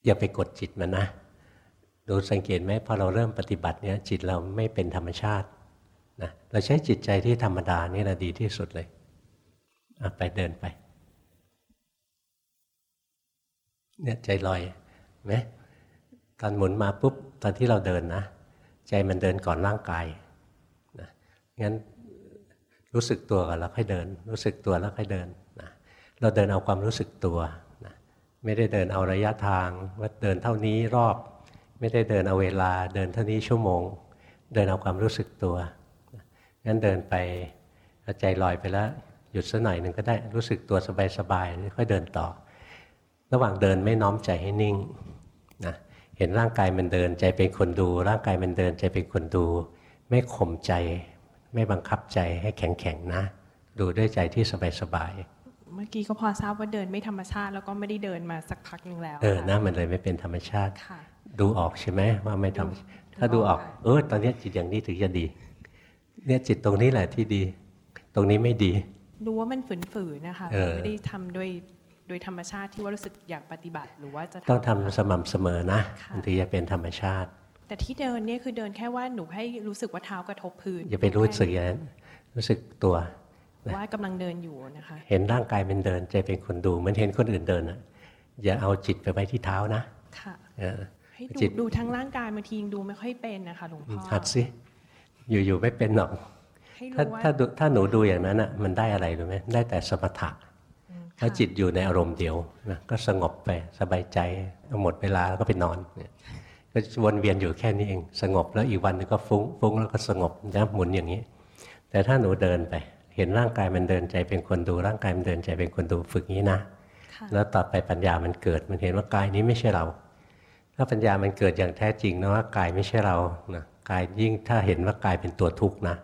อย่าไปกดจิตมันนะดูสังเกตไหมพอเราเริ่มปฏิบัติเนี้ยจิตเราไม่เป็นธรรมชาตินะเราใช้จิตใจที่ธรรมดานี่แหละดีที่สุดเลยไปเดินไปเนี่ยใจลอยไหมตอนหมุนมาปุ๊บตอนที่เราเดินนะ ใจมันเดินก่อนร่างกาย งั้นรู้สึกตัวก่อนแล้วค่อยเดิน รู้สึกตัวแล้วค่อยเดินนะเราเดินเอาความรู้สึกตัวนะไม่ได้เดินเอาระยะทางว่าเดินเท่านี้รอบ ไม่ได้เดินเอาเวลา เดินเท่านี้ชั่วโมง เดินเอาความรู้สึกตัวนะงั้นเดินไปใจลอยไปแล้วหยุดสักหน่อยหนึ่งก็ได้รู้สึกตัวสบายๆค่อยเดินต่อ ระหว่างเดินไม่น้อมใจให้นิ่งนะเห็นร่างกายมันเดินใจเป็นคนดู ร่างกายมันเดินใจเป็นคนดู ไม่ข่มใจ ไม่บังคับใจให้แข็งๆนะ ดูด้วยใจที่สบายเมื่อกี้ก็พอทราบว่าเดินไม่ธรรมชาติ แล้วก็ไม่ได้เดินมาสักพักหนึ่งแล้วๆเออค่ะนะมันเลยไม่เป็นธรรมชาติค่ะดูออกใช่ไหมว่าไม่ธรรมชาติดูถ้าดูออกดูออกค่ะเออตอนนี้จิตอย่างนี้ถึงจะดี เนี่ยจิตตรงนี้แหละที่ดี ตรงนี้ไม่ดีดูว่ามันฝืนๆนะคะเออไม่ได้ทำด้วยโดยธรรมชาติที่ว่ารู้สึกอยากปฏิบัติหรือว่าจะต้องทำสม่ำเสมอนะค่ะมันถึงจะเป็นธรรมชาติ แต่ที่เดินเนี่ยคือเดินแค่ว่าหนูให้รู้สึกว่าเท้ากระทบพื้นอย่าไปรู้สึกอย่างนั้นรู้สึกตัวว่ากำลังเดินอยู่นะคะ เห็นร่างกายเป็นเดินใจเป็นคนดูเหมือนเห็นคนอื่นเดินอะอย่าเอาจิตไปไว้ที่เท้านะค่ะเออให้ดูจิตดูทั้งร่างกายบางทียังดูไม่ค่อยเป็นนะคะหลวงพ่อหัดสิอยู่ๆไม่เป็นหรอกให้ถ้ารู้ว่าถ้าดูถ้าหนูดูอย่างนั้นอะมันได้อะไรรู้ไหมได้แต่สมถะเพราะจิตอยู่ในอารมณ์เดียวนะก็สงบไปสบายใจหมดเวลาแล้วก็ไปนอนเนี่ย ก็วนเวียนอยู่แค่นี้เอง สงบแล้วอีกวันหนึงก็ฟุ้งฟุ้งแล้วก็สงบนะหมุนอย่างนี้ แต่ถ้าหนูเดินไป เห็นร่างกายมันเดินใจเป็นคนดูร่างกายมันเดินใจเป็นคนดูฝึกงี้นะค่ะแล้วต่อไปปัญญามันเกิดมันเห็นว่ากายนี้ไม่ใช่เรา ถ้าปัญญามันเกิดอย่างแท้จริงนะว่ากายไม่ใช่เรานะกายยิ่งถ้าเห็นว่ากายเป็นตัวทุกข์นะ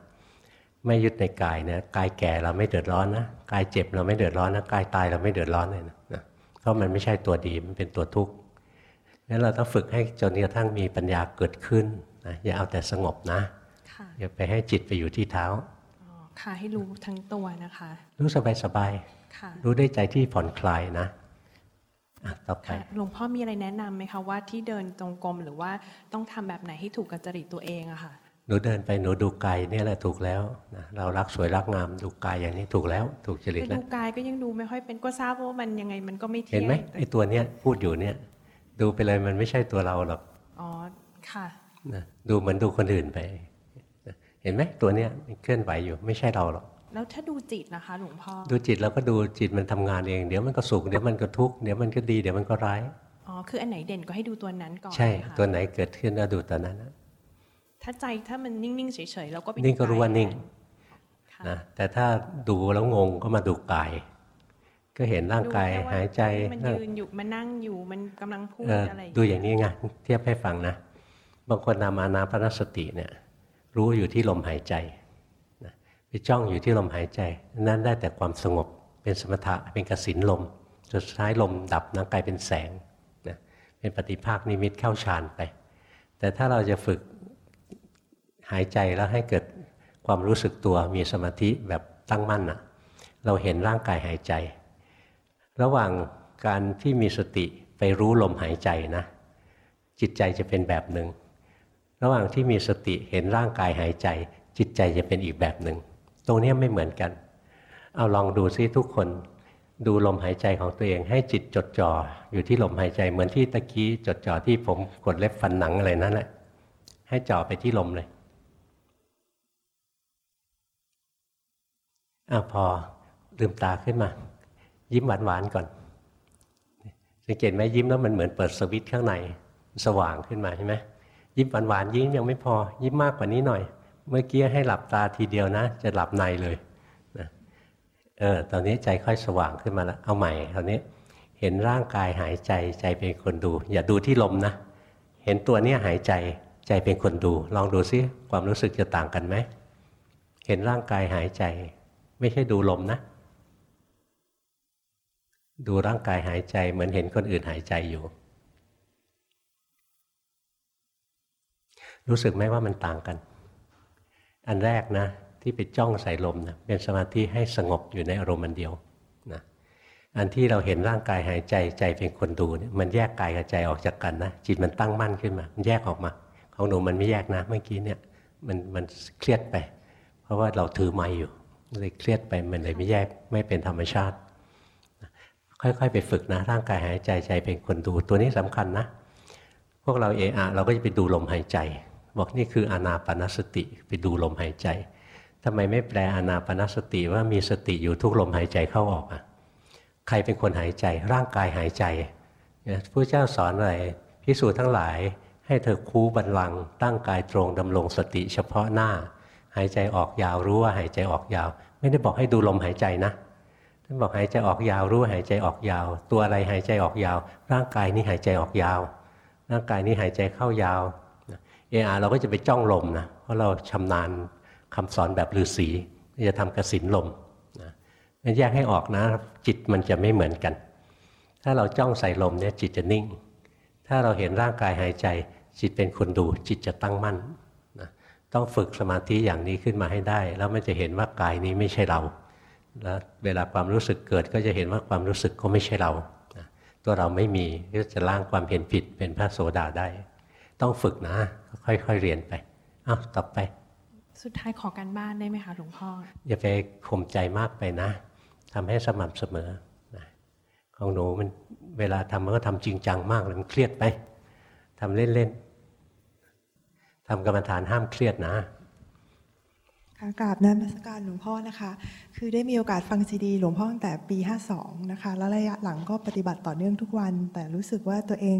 ไม่ยึดในกายเนี่ยกายแก่เราไม่เดือดร้อนนะกายเจ็บเราไม่เดือดร้อนนะกายตายเราไม่เดือดร้อนเลยนะนะเพราะมันไม่ใช่ตัวดีมันเป็นตัวทุกข์ งั้นเราต้องฝึกให้จนกระทั่งมีปัญญาเกิดขึ้นนะอย่าเอาแต่สงบนะค่ะอย่าไปให้จิตไปอยู่ที่เท้าอ๋อค่ะให้รู้ทั้งตัวนะคะ รู้สบายสบายค่ะๆรู้ได้วยใจที่ผ่อนคลายนะอะต่อไปค่ะหลวงพ่อมีอะไรแนะนำไหมคะว่าที่เดินจงกรมหรือว่าต้องทำแบบไหนให้ถูกกับจริตตัวเองอะค่ะหนูเดินไปหนูดูกายเนี่ยแหละถูกแล้วนะเรารักสวยรักงามดูกายอย่างนี้ถูกแล้ว ถูกจริตคือแล้ดูวกายก็ยังดูไม่ค่อยเป็นก็ทราบว่ามันยังไงมันก็ไม่เที่ยงเห็นไหมแต่ไอ้ตัวเนี้ยพูดอยู่เนี่ย ดูไปเลยมันไม่ใช่ตัวเราหรอกอ๋อค่ะนะดูเหมือนดูคนอื่นไปนะเห็นไหมตัวเนี้ยมันเคลื่อนไหวอยู่ไม่ใช่เราหรอกแล้วถ้าดูจิตนะคะหลวงพ่อดูจิตแล้วก็ดูจิตมันทำงานเอง เดี๋ยวมันก็สุขเดี๋ยวมันก็ทุกข์เดี๋ยวมันก็ดีเดี๋ยวมันก็ร้ายอ๋อคืออันไหนเด่นก็ให้ดูตัวนั้นก่อนใช่ค่ะตัวไหนเกิดขึ้นแล้วดูตัวนั้นนะถ้าใจถ้ามันนิ่งๆเฉยๆเราก็ไปนิ่งก็รู้ว่านิ่งค่ะนะแต่ถ้าดูแล้วงงก็มาดูกาย ก็เห็นร่างกายดูแค่ว่หายใจมันนั่งยืนอยู่มันนั่งอยู่มันกำลังพูดเอออะไรดูอย่างนี้ไงเทียบให้ฟังนะ บางคนนำอานาปนสติเนี่ย รู้อยู่ที่ลมหายใจนะไปจ้องอยู่ที่ลมหายใจ นั้นได้แต่ความสงบเป็นสมถะเป็นกสินลมจนสุดท้ายลมดับนะกลายเป็นแสงนะเป็นปฏิภาคนิมิตเข้าฌานไป แต่ถ้าเราจะฝึกหายใจแล้วให้เกิดความรู้สึกตัวมีสมาธิแบบตั้งมั่นอะเราเห็นร่างกายหายใจ ระหว่างการที่มีสติไปรู้ลมหายใจนะ จิตใจจะเป็นแบบหนึ่ง ระหว่างที่มีสติเห็นร่างกายหายใจ จิตใจจะเป็นอีกแบบหนึ่ง ตรงนี้ไม่เหมือนกัน เอาลองดูซิทุกคน ดูลมหายใจของตัวเองให้จิตจดจ่ออยู่ที่ลมหายใจเหมือนที่ตะกี้จดจ่อที่ผมกดเล็บฟันหนังอะไรนั่นแหละให้จ่อไปที่ลมเลยอะพอลืมตาขึ้นมา ยิ้มหวานๆก่อน สังเกตไหมยิ้มแล้วมันเหมือนเปิดสวิตช์ข้างในสว่างขึ้นมาใช่ไหมยิ้มหวานๆยิ้มยังไม่พอ ยิ้มมากกว่านี้หน่อย เมื่อกี้ให้หลับตาทีเดียวนะ จะหลับในเลยนะเออตอนนี้ใจค่อยสว่างขึ้นมาแล้วเอาใหม่คราวนี้เห็นร่างกายหายใจใจเป็นคนดู อย่าดูที่ลมนะ เห็นตัวเนี้ยหายใจใจเป็นคนดู ลองดูซิความรู้สึกจะต่างกันไหมเห็นร่างกายหายใจ ไม่ใช่ดูลมนะ ดูร่างกายหายใจเหมือนเห็นคนอื่นหายใจอยู่ รู้สึกไหมว่ามันต่างกัน อันแรกนะ ที่ไปจ้องใส่ลมนะเป็นสมาธิให้สงบอยู่ในอารมณ์มันเดียวนะอันที่เราเห็นร่างกายหายใจใจเป็นคนดูเนี่ยมันแยกกายกับใจออกจากกันนะจิตมันตั้งมั่นขึ้นมา มันแยกออกมา ของหนูมันไม่แยกนะเมื่อกี้เนี่ยมันมันเครียดไป เพราะว่าเราถือไม้อยู่เลยเครียดไปมันเลยไม่แยกไม่เป็นธรรมชาติ ค่อยๆ ไปฝึกนะ ร่างกายหายใจใจเป็นคนดูตัวนี้สำคัญนะ พวกเราเอะอะเราก็จะไปดูลมหายใจ บอกนี่คืออนาปนสติไปดูลมหายใจทำไมไม่แปลอนาปนสติว่ามีสติอยู่ทุกลมหายใจเข้าออกอะใครเป็นคนหายใจ ร่างกายหายใจพระเจ้าสอนอะไรพิสูจน์ทั้งหลายให้เธอคูบันลัง ตั้งกายตรงดำรงสติเฉพาะหน้า หายใจออกยาวรู้ว่าหายใจออกยาว ไม่ได้บอกให้ดูลมหายใจนะ ท่านบอกหายใจออกยาวรู้หายใจออกยาว ตัวอะไรหายใจออกยาว ร่างกายนี้หายใจออกยาว ร่างกายนี้หายใจเข้ายาวเออาเราก็จะไปจ้องลมนะเพราะเราชำนาญคำสอนแบบฤาษีจะทำกสินลมนะมันแยกให้ออกนะ จิตมันจะไม่เหมือนกัน ถ้าเราจ้องใส่ลมเนี่ยจิตจะนิ่ง ถ้าเราเห็นร่างกายหายใจ จิตเป็นคนดู จิตจะตั้งมั่นนะต้องฝึกสมาธิอย่างนี้ขึ้นมาให้ได้ แล้วมันจะเห็นว่ากายนี้ไม่ใช่เรา แล้วเวลาความรู้สึกเกิดก็จะเห็นว่าความรู้สึกก็ไม่ใช่เรานะตัวเราไม่มีก็จะล้างความเห็นผิดเป็นพระโสดาได้ ต้องฝึกนะ ค่อยๆเรียนไปอ้าวต่อไป สุดท้ายขอการบ้านได้ไหมคะหลวงพ่อ อย่าไปข่มใจมากไปนะทำให้สม่ำเสมอนะของหนูมันเวลาทำมันก็ทำจริงจังมากเลยมันเครียดไปทำเล่นๆทำกรรมฐานห้ามเครียดนะ ค่ะกราบนมัสการหลวงพ่อนะคะ คือได้มีโอกาสฟังซีดี หลวงพ่อตั้งแต่ปี 52 นะคะ แล้วระยะหลังก็ปฏิบัติต่อเนื่องทุกวัน แต่รู้สึกว่าตัวเอง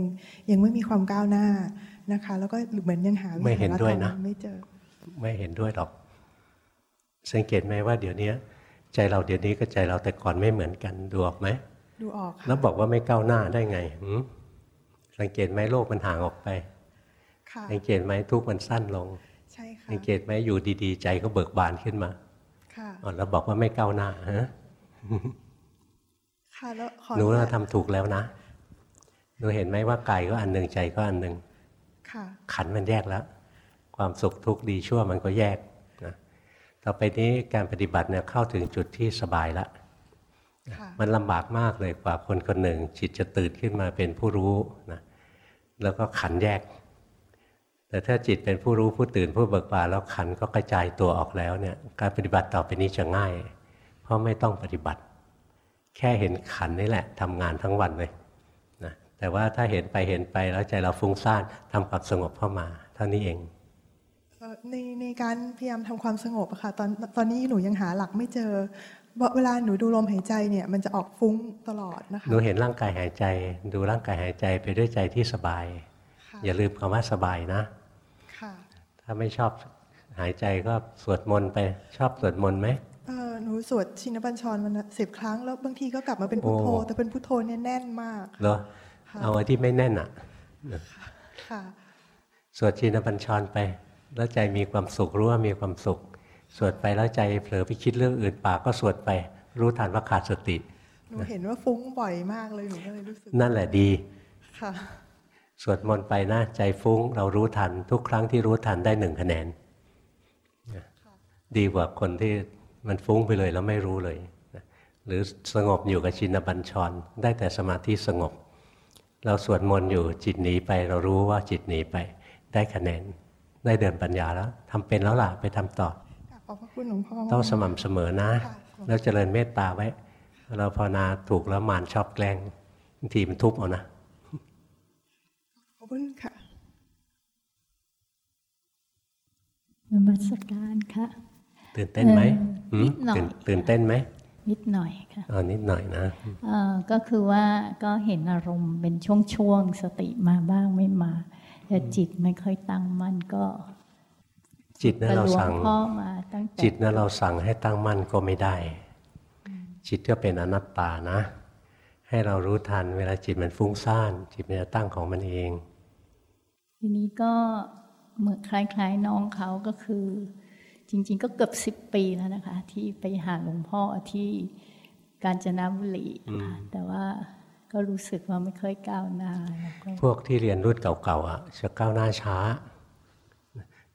ยังไม่มีความก้าวหน้านะคะ แล้วก็เหมือนยังหาวิไม่เห็นด้วยนะธรรมไม่เจอ ไม่เห็นด้วยหรอก สังเกตไหมว่าเดี๋ยวนี้ใจเราเดี๋ยวนี้กับใจเราแต่ก่อนไม่เหมือนกันดูออกไหมดูออกค่ะแล้วบอกว่าไม่ก้าวหน้าได้ไงหืมสังเกตไหมโลกมันห่างออกไปค่ะสังเกตไหมทุกข์มันสั้นลงใช่ค่ะ สังเกตไหมอยู่ดีๆ ใจก็เบิกบานขึ้นมา ค่ะอ๋อแล้วบอกว่าไม่ก้าวหน้าฮะค่ะแล้วขอหนูอเราญาตทำถูกแล้วนะหนูเห็นไหมว่ากายก็อันหนึ่งใจก็อันหนึ่งค่ะขันธ์มันแยกแล้ว ความสุขทุกข์ดีชั่วมันก็แยกนะต่อไปนี้การปฏิบัติเนี่ยเข้าถึงจุดที่สบายแล้วค่ะมันลำบากมากเลยกว่าคนคนหนึ่ง จิตจะตื่นขึ้นมาเป็นผู้รู้นะแล้วก็ขันธ์แยก แต่ถ้าจิตเป็นผู้รู้ผู้ตื่นผู้เบิกบานแล้วขันธ์ก็กระจายตัวออกแล้วเนี่ยการปฏิบัติต่อไปนี้จะง่าย เพราะไม่ต้องปฏิบัติ แค่เห็นขันธ์นี่แหละทำงานทั้งวันเลยนะแต่ว่าถ้าเห็นไปเห็นไปแล้วใจเราฟุ้งซ่านทำความสงบเข้ามาเท่านี้เองเอ่อในในการพยายามทำความสงบอะค่ะตอนตอนนี้หนูยังหาหลักไม่เจอเวลาหนูดูลมหายใจเนี่ยมันจะออกฟุ้งตลอดนะคะหนูเห็นร่างกายหายใจ ดูร่างกายหายใจไปด้วยใจที่สบายค่ะอย่าลืมคำว่าสบายนะค่ะ ถ้าถ้าไม่ชอบหายใจก็สวดมนต์ไปชอบสวดมนต์ไหมเออหนูสวดชินบัญชรวันสิบครั้งแล้วบางทีก็กลับมาเป็นพุทโธโอ้แต่เป็นพุทโธเนี่ยแน่นมากเหรอค่ะเอาไอ้ที่ไม่แน่นอะค่ะสวดชินบัญชรไป แล้วใจมีความสุขรู้ว่ามีความสุข สวดไปแล้วใจเผลอไปคิดเรื่องอื่นปากก็สวดไป รู้ทันว่าขาดสติหนูเห็นว่าฟุ้งบ่อยมากเลยหนูก็เลยรู้สึกนั่นแหละดีค่ะ สวดมนต์ไปนะ ใจฟุ้ง เรารู้ทัน ทุกครั้งที่รู้ทันได้หนึ่งคะแนนนะดีกว่าคนที่มันฟุ้งไปเลยแล้วไม่รู้เลยนะหรือสงบอยู่กับชินบัญชร ได้แต่สมาธิสงบ เราสวดมนต์อยู่จิตหนีไป เรารู้ว่าจิตหนีไป ได้คะแนน ได้เดินปัญญาแล้วทำเป็นแล้วล่ะไปทำต่อขอบพระคุณหลวงพ่อต้องสม่ำเสมอนะค่ะแล้วเจริญเมตตาไว้ เราภาวนาถูกแล้วมารชอบแกล้งบางทีมันทุบเอานะขอบ คุณค่ะนมัสการค่ะ ตื่นเต้นไหมเอ่อนิดหน่อยตื่ตื่นเต้นไหมนิดหน่อยค่ะอ๋อนิดหน่อยนะเอ่อก็คือว่าก็เห็นอารมณ์เป็นช่วงๆสติมาบ้างไม่มาแต่จิตไม่ค่อยตั้งมั่นก็จิตนั้นเรากะหลวสั่งงพ่อมาตั้งแต่จิตนั้นเราสั่งให้ตั้งมั่นก็ไม่ได้ จิตก็เป็นอนัตตานะ ให้เรารู้ทันเวลาจิตมันฟุ้งซ่าน จิตมันจะตั้งของมันเอง ทีนี้ก็เหมือนคล้ายๆน้องเขาก็คือ จริง ๆ ก็เกือบสิบปีแล้วนะคะ ที่ไปหาหลวงพ่อที่กาญจนบุรีค่ะแต่ว่าก็รู้สึกว่าไม่ค่อยก้าวหน้าแล้วก็พวกที่เรียนรุ่นเก่าๆอะจะก้าวหน้าช้า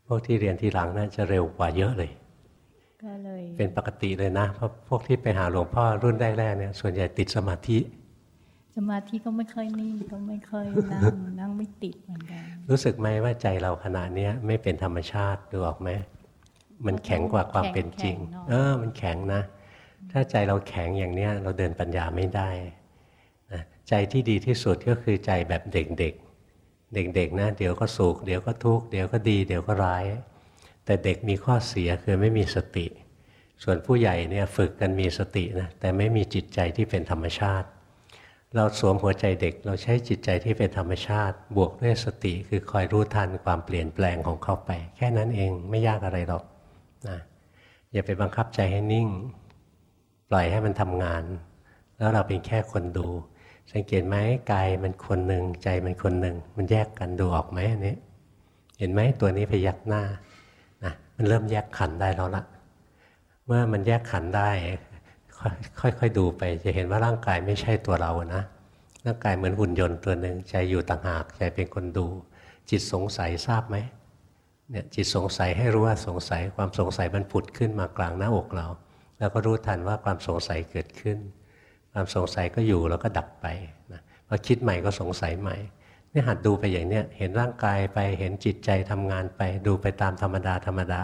พวกที่เรียนทีหลังน่าจะเร็วกว่าเยอะเลย ก็เลย เป็นปกติเลยนะเพราะพวกที่ไปหาหลวงพ่อรุ่นแรกๆเนี่ยส่วนใหญ่ติดสมาธิ สมาธิก็ไม่ค่อยนิ่งก็ไม่ค่อยนั่งนั่งไม่ติดเหมือนกัน รู้สึกไหมว่าใจเราขณะเนี้ยไม่เป็นธรรมชาติดูออกไหมมันแข็งกว่าความเป็นจริงแข็งๆเนอะเออ มันแข็งนะ ถ้าใจเราแข็งอย่างเนี้ยเราเดินปัญญาไม่ได้นะใจที่ดีที่สุดก็คือใจแบบเด็กๆ เด็กๆนะเดี๋ยวก็สุขเดี๋ยวก็ทุกข์เดี๋ยวก็ดี เดี๋ยวก็ร้าย แต่เด็กมีข้อเสียคือไม่มีสติ ส่วนผู้ใหญ่เนี่ยฝึกกันมีสตินะแต่ไม่มีจิตใจที่เป็นธรรมชาติ เราสวมหัวใจเด็ก เราใช้จิตใจที่เป็นธรรมชาติ บวกด้วยสติคือคอยรู้ทันความเปลี่ยนแปลงของเขาไป แค่นั้นเองไม่ยากอะไรหรอกนะอย่าไปบังคับใจให้นิ่ง ปล่อยให้มันทำงาน แล้วเราเป็นแค่คนดู สังเกตไหมกายมันคนหนึ่งใจมันคนหนึ่งมันแยกกันดูออกไหมอันนี้เห็นไหมตัวนี้พยักหน้านะมันเริ่มแยกขันได้แล้วละเมื่อมันแยกขันได้ ค่อยๆดูไป จะเห็นว่าร่างกายไม่ใช่ตัวเรานะร่างกายเหมือนหุ่นยนต์ตัวหนึ่งใจอยู่ต่างหากใจเป็นคนดู จิตสงสัยทราบไหมเนี่ยจิตสงสัยให้รู้ว่าสงสัยความสงสัยมันผุดขึ้นมากลางหน้าอกเรา แล้วก็รู้ทันว่าความสงสัยเกิดขึ้น ความสงสัยก็อยู่แล้วก็ดับไปนะพอคิดใหม่ก็สงสัยใหม่เนี่ยหัดดูไปอย่างเนี้ยเห็นร่างกายไปเห็นจิตใจทำงานไป ดูไปตามธรรมดาธรรมดา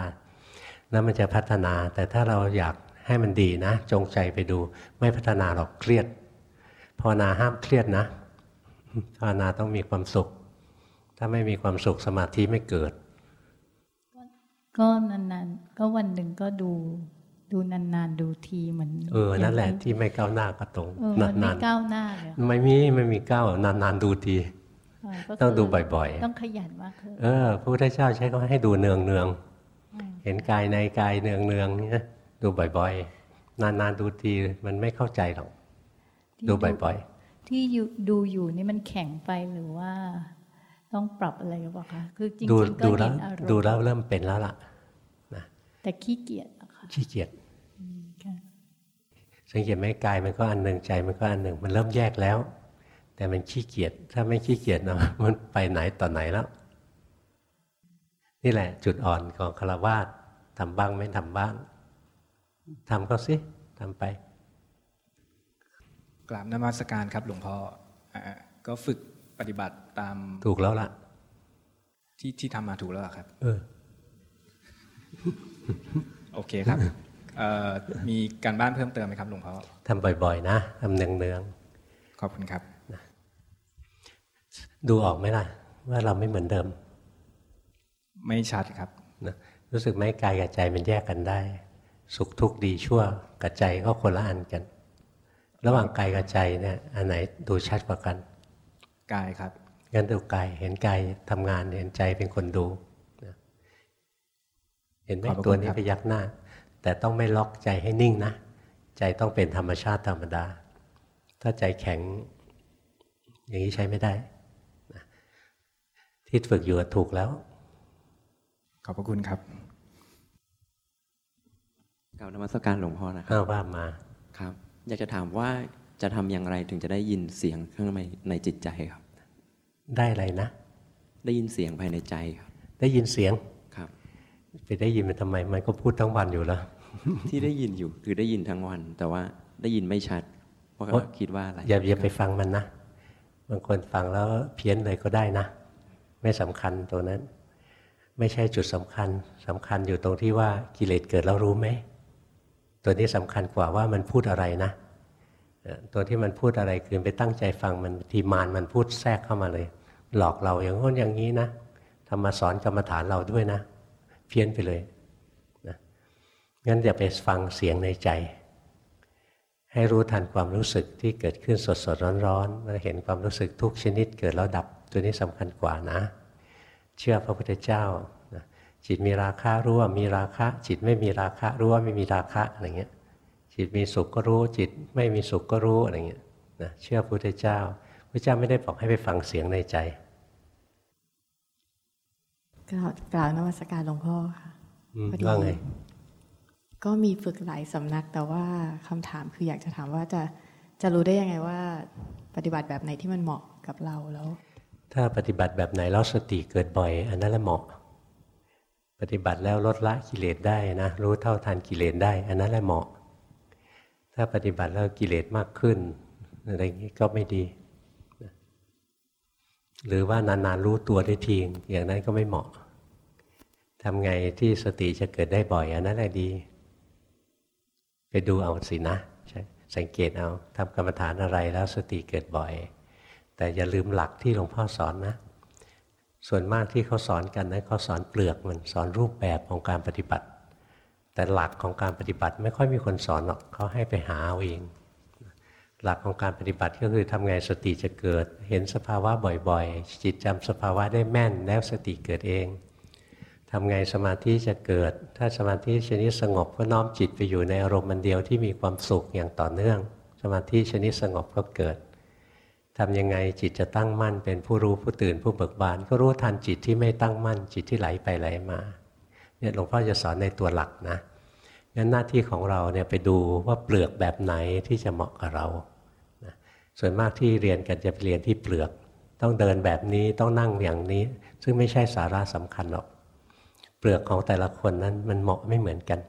แล้วมันจะพัฒนา แต่ถ้าเราอยาก ให้มันดีนะ จงใจไปดู ไม่พัฒนาหรอกเครียดภาวนาห้ามเครียดนะภาวนาต้องมีความสุข ถ้าไม่มีความสุขสมาธิไม่เกิด ก็นานๆ ก็วันหนึ่งก็ดู ดูนานๆ ดูทีเหมือนเออนั่นแหละที่ไม่ก้าวหน้าก็ตรงเออมันไม่นานก้าวหน้าเลยๆไม่มีไม่มีก้าวนานๆดูทีเออก็คืต้องดูบ่อยๆ ต้องขยันมากขึ้นเออพระพุทธเจ้าใช้ก็ให้ดูเนืองเนืองๆเห็นกายในกายเนืองเนืองๆเนี่ย ดูบ่อยๆ นานๆดูทีมันไม่เข้าใจหรอกที่ดูบ่อยที่อยู่ดูอยู่นี่มันแข็งไปหรือว่า ต้องปรับอะไรหรือเปล่าคะคือจริๆดูงๆก็ดูเห็แล้วนอารมณ์ดูแล้วเริ่มเป็นแล้วล่ะนะแต่ขี้เกียจอะค่ะขี้เกียจค่ะสังเกตไหมกายมันก็อันหนึ่งใจมันก็อันหนึ่งมันเริ่มแยกแล้ว แต่มันขี้เกียจถ้าไม่ขี้เกียจนะมันไปไหนต่อไหนแล้ว นี่แหละ จุดอ่อนของคารวาสทำบ้างไม่ทำบ้าง ทำก็สิทำไป กราบนมัสการครับ หลวงพ่ออ่าก็ฝึกปฏิบัติตามถูกแล้วล่ะ ที่ที่ทำมาถูกแล้วเหรอครับ เออ โอเคครับเอ่อมีการบ้านเพิ่มเติมไหมครับหลวงพ่อทำบ่อย ๆ นะทำเนืองขอบคุณครับๆดูออกไหมล่ะ ว่าเราไม่เหมือนเดิม ไม่ชัดครับนะรู้สึกไหมกายกับใจมันแยกกันได้ สุขทุกข์ดีชั่วกับใจก็คนละอันกัน ระหว่างกายกับใจเนี่ยอันไหนดูชัดกว่ากันกายครับงั้นดูกายเห็นกายทำงานเห็นใจเป็นคนดูนะห็นไหมตัวนี้ไปยักหน้า แต่ต้องไม่ล็อกใจให้นิ่งนะ ใจต้องเป็นธรรมชาติธรรมดา ถ้าใจแข็ง อย่างนี้ใช้ไม่ได้ที่ฝึกอยู่ถูกแล้ว ขอบพระคุณครับ กับนมัสการหลวงพ่อนะครับว่ามาครับ อยากจะถามว่าจะทำอย่างไรถึงจะได้ยินเสียงข้างในในจิตใจครับ ได้อะไรนะ ได้ยินเสียงภายในใจครับ ได้ยินเสียงครับ ไปได้ยินมันทำไม มันก็พูดทั้งวันอยู่แล้ว ที่ได้ยินอยู่คือได้ยินทั้งวัน แต่ว่าได้ยินไม่ชัดเพราะคิดว่าอะไรอย่าอย่าไปฟังมันนะบางคนฟังแล้วเพี้ยนเลยก็ได้นะ ไม่สำคัญตรงนั้น ไม่ใช่จุดสำคัญสำคัญอยู่ตรงที่ว่ากิเลสเกิดแล้วรู้ไหม ตัวนี้สำคัญกว่าว่ามันพูดอะไรนะ ตัวที่มันพูดอะไรคือไปตั้งใจฟังมันทีมานมันพูดแทรกเข้ามาเลย หลอกเราอย่างง้นอย่างนี้นะทำมาสอนกรรมฐานเราด้วยนะ เพี้ยนไปเลยนะงั้นอย่าไปฟังเสียงในใจ ให้รู้ทันความรู้สึกที่เกิดขึ้นสดสดร้อนร้อนมาเห็นความรู้สึกทุกชนิดเกิดแล้วดับ ตัวนี้สำคัญกว่านะ เชื่อพระพุทธเจ้า จิตมีราคะรู้ว่ามีราคะ จิตไม่มีราคะรู้ว่าไม่มีราคะอะไรเงี้ยจิตมีสุขก็รู้ จิตไม่มีสุขก็รู้อะไรเงี้ยนะเชื่อพระพุทธเจ้าพระเจ้าไม่ได้บอกให้ไปฟังเสียงในใจกล่าวกล่าวนวัตการหลวงพ่อค่ะว่าไงก็มีฝึกหลายสำนักแต่ว่าคำถามคืออยากจะถามว่าจะจะรู้ได้ยังไงว่า ปฏิบัติแบบไหนที่มันเหมาะกับเราแล้ว ถ้าปฏิบัติแบบไหนแล้วสติเกิดบ่อย อันนั้นแหละเหมาะ ปฏิบัติแล้วลดละกิเลสได้นะรู้เท่าทันกิเลสได้ อันนั้นแหละเหมาะ ถ้าปฏิบัติแล้วกิเลสมากขึ้น อะไรอย่างนี้ก็ไม่ดี หรือว่านานๆรู้ตัวได้ทีอย่างนั้นก็ไม่เหมาะทำไงที่สติจะเกิดได้บ่อยอันนั้นแหละดี ไปดูเอาสินะสังเกตเอาทำกรรมฐานอะไรแล้วสติเกิดบ่อย แต่อย่าลืมหลักที่หลวงพ่อสอนนะ ส่วนมากที่เขาสอนกันนะเขาสอนเปลือกมันสอนรูปแบบของการปฏิบัติ แต่หลักของการปฏิบัติไม่ค่อยมีคนสอนหรอกเขาให้ไปหาเอาเอง หลักของการปฏิบัติก็คือทำไงสติจะเกิด เห็นสภาวะบ่อยๆ จิตจำสภาวะได้แม่นแล้วสติเกิดเองทำไงสมาธิจะเกิด ถ้าสมาธิชนิดสงบก็น้อมจิตไปอยู่ในอารมณ์มันเดียวที่มีความสุขอย่างต่อเนื่อง สมาธิชนิดสงบก็เกิด ทำยังไงจิตจะตั้งมั่น เป็นผู้รู้ผู้ตื่นผู้เบิกบาน ก็รู้ทันจิตที่ไม่ตั้งมั่น จิตที่ไหลไปไหลมาเนี่ยหลวงพ่อจะสอนในตัวหลักนะงั้นหน้าที่ของเราเนี่ยไปดูว่าเปลือกแบบไหนที่จะเหมาะกับเราส่วนมากที่เรียนกันจะไปเรียนที่เปลือก ต้องเดินแบบนี้ต้องนั่งอย่างนี้ ซึ่งไม่ใช่สาระสำคัญหรอก เปลือกของแต่ละคนนั้นมันเหมาะไม่เหมือนกัน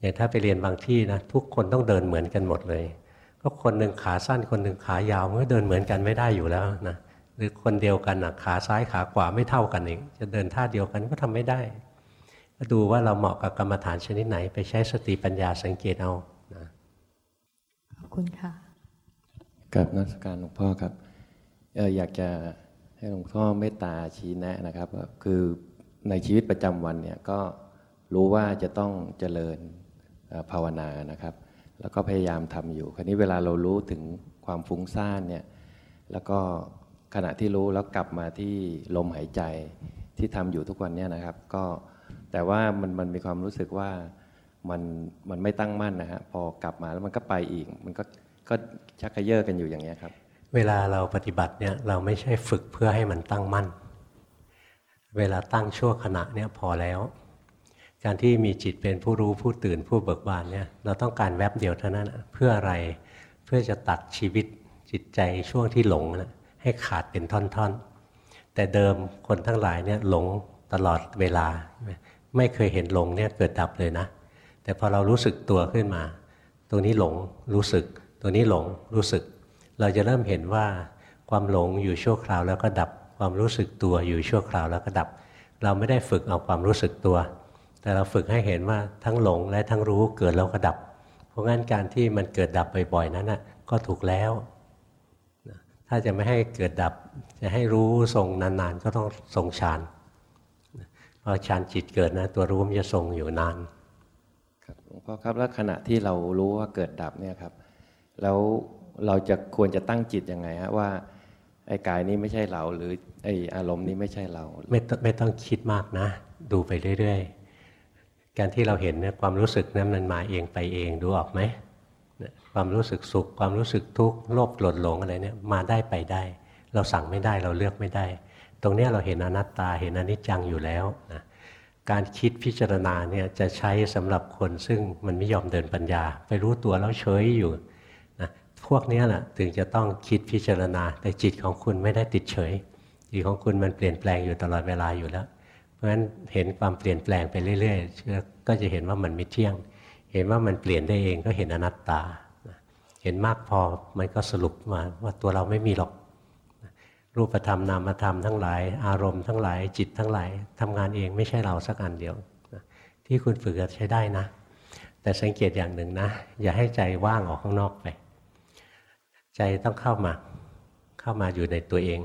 อย่างถ้าไปเรียนบางที่นะทุกคนต้องเดินเหมือนกันหมดเลย ก็คนหนึ่งขาสั้นคนหนึ่งขายาวมันก็เดินเหมือนกันไม่ได้อยู่แล้วนะหรือคนเดียวกันนะขาซ้ายขาขวาไม่เท่ากันเองจะเดินท่าเดียวกันก็ทำไม่ได้ ก็ดูว่าเราเหมาะกับกรรมฐานชนิดไหน ไปใช้สติปัญญาสังเกตเอานะขอบคุณค่ะกับนักการหลวงพ่อครับอออยากจะให้หลวงพ่อเมตตาชี้แนะนะครับ คือในชีวิตประจำวันเนี่ยก็รู้ว่าจะต้องเจริญภาวนานะครับ แล้วก็พยายามทำอยู่ คราวนี้เวลาเรารู้ถึงความฟุ้งซ่านเนี่ยแล้วก็ขณะที่รู้แล้วกลับมาที่ลมหายใจที่ทำอยู่ทุกวันเนี่ยนะครับ ก็แต่ว่ามันมันมีความรู้สึกว่ามันมันไม่ตั้งมั่นนะฮะพอกลับมาแล้วมันก็ไปอีก มันก็ก็ชักกระเยาะกันอยู่อย่างนี้ยครับ เวลาเราปฏิบัติเนี่ยเราไม่ใช่ฝึกเพื่อให้มันตั้งมั่น เวลาตั้งชั่วขณะเนี่ยพอแล้ว การที่มีจิตเป็นผู้รู้ผู้ตื่นผู้เบิกบานเนี่ยเราต้องการแวบเดียวเท่านั้นเพื่ออะไรเพื่อจะตัดชีวิตจิตใจช่วงที่หลงนะให้ขาดเป็นท่อนๆ แต่เดิมคนทั้งหลายเนี่ยหลงตลอดเวลา ไม่เคยเห็นหลงเนี่ยเกิดดับเลยนะ แต่พอเรารู้สึกตัวขึ้นมา ตรงนี้หลงรู้สึกตัวนี้หลงรู้สึก เราจะเริ่มเห็นว่าความหลงอยู่ชั่วคราวแล้วก็ดับความรู้สึกตัวอยู่ชั่วคราวแล้วก็ดับ เราไม่ได้ฝึกเอาความรู้สึกตัว แต่เราฝึกให้เห็นว่าทั้งหลงและทั้งรู้เกิดแล้วก็ดับ เพราะงั้นการที่มันเกิดดับบ่อยๆนั้นนะก็ถูกแล้ว ถ้าจะไม่ให้เกิดดับ จะให้รู้ทรงนานๆ ก็ต้องทรงฌานพอฌานจิตเกิดนะ ตัวรู้มันจะทรงอยู่นานครับหลวงพ่อครับแล้วขณะที่เรารู้ว่าเกิดดับเนี่ยครับแล้วเราจะควรจะตั้งจิตยังไงฮะว่าไอ้กายนี้ไม่ใช่เราหรือไอ้อารมณ์นี้ไม่ใช่เรา ไม่ไม่ต้องคิดมากนะ ดูไปเรื่อยๆ การที่เราเห็นเนี่ยความรู้สึกนั้นมันมาเองไปเองดูออกไหมความรู้สึกสุข ความรู้สึกทุกข์โลภโกรธหลงอะไรเนี่ยมาได้ไปได้ เราสั่งไม่ได้เราเลือกไม่ได้ ตรงนี้เราเห็นอนัตตาเห็นอนิจจังอยู่แล้วนะการคิดพิจารณาเนี่ยจะใช้สำหรับคนซึ่งมันไม่ยอมเดินปัญญา ไปรู้ตัวแล้วเฉยอยู่นะพวกนี้แหละถึงจะต้องคิดพิจารณาแต่จิตของคุณไม่ได้ติดเฉยจิตของคุณมันเปลี่ยนแปลงอยู่ตลอดเวลาอยู่แล้ว ราะฉะนั้นเห็นความเปลี่ยนแปลงไปเรื่อยๆก็จะเห็นว่ามันไม่เที่ยง เห็นว่ามันเปลี่ยนได้เองก็เห็นอนัตตา เห็นมากพอมันก็สรุปมาว่าตัวเราไม่มีหรอก รูปธรรมนามธรรมทั้งหลาย อารมณ์ทั้งหลายจิตทั้งหลายทำงานเองไม่ใช่เราสักอันเดียว ที่คุณฝึกใช้ได้นะ แต่สังเกตอย่างหนึ่งนะ อย่าให้ใจว่างออกข้างนอกไป ใจต้องเข้ามาเข้ามาอยู่ในตัวเอง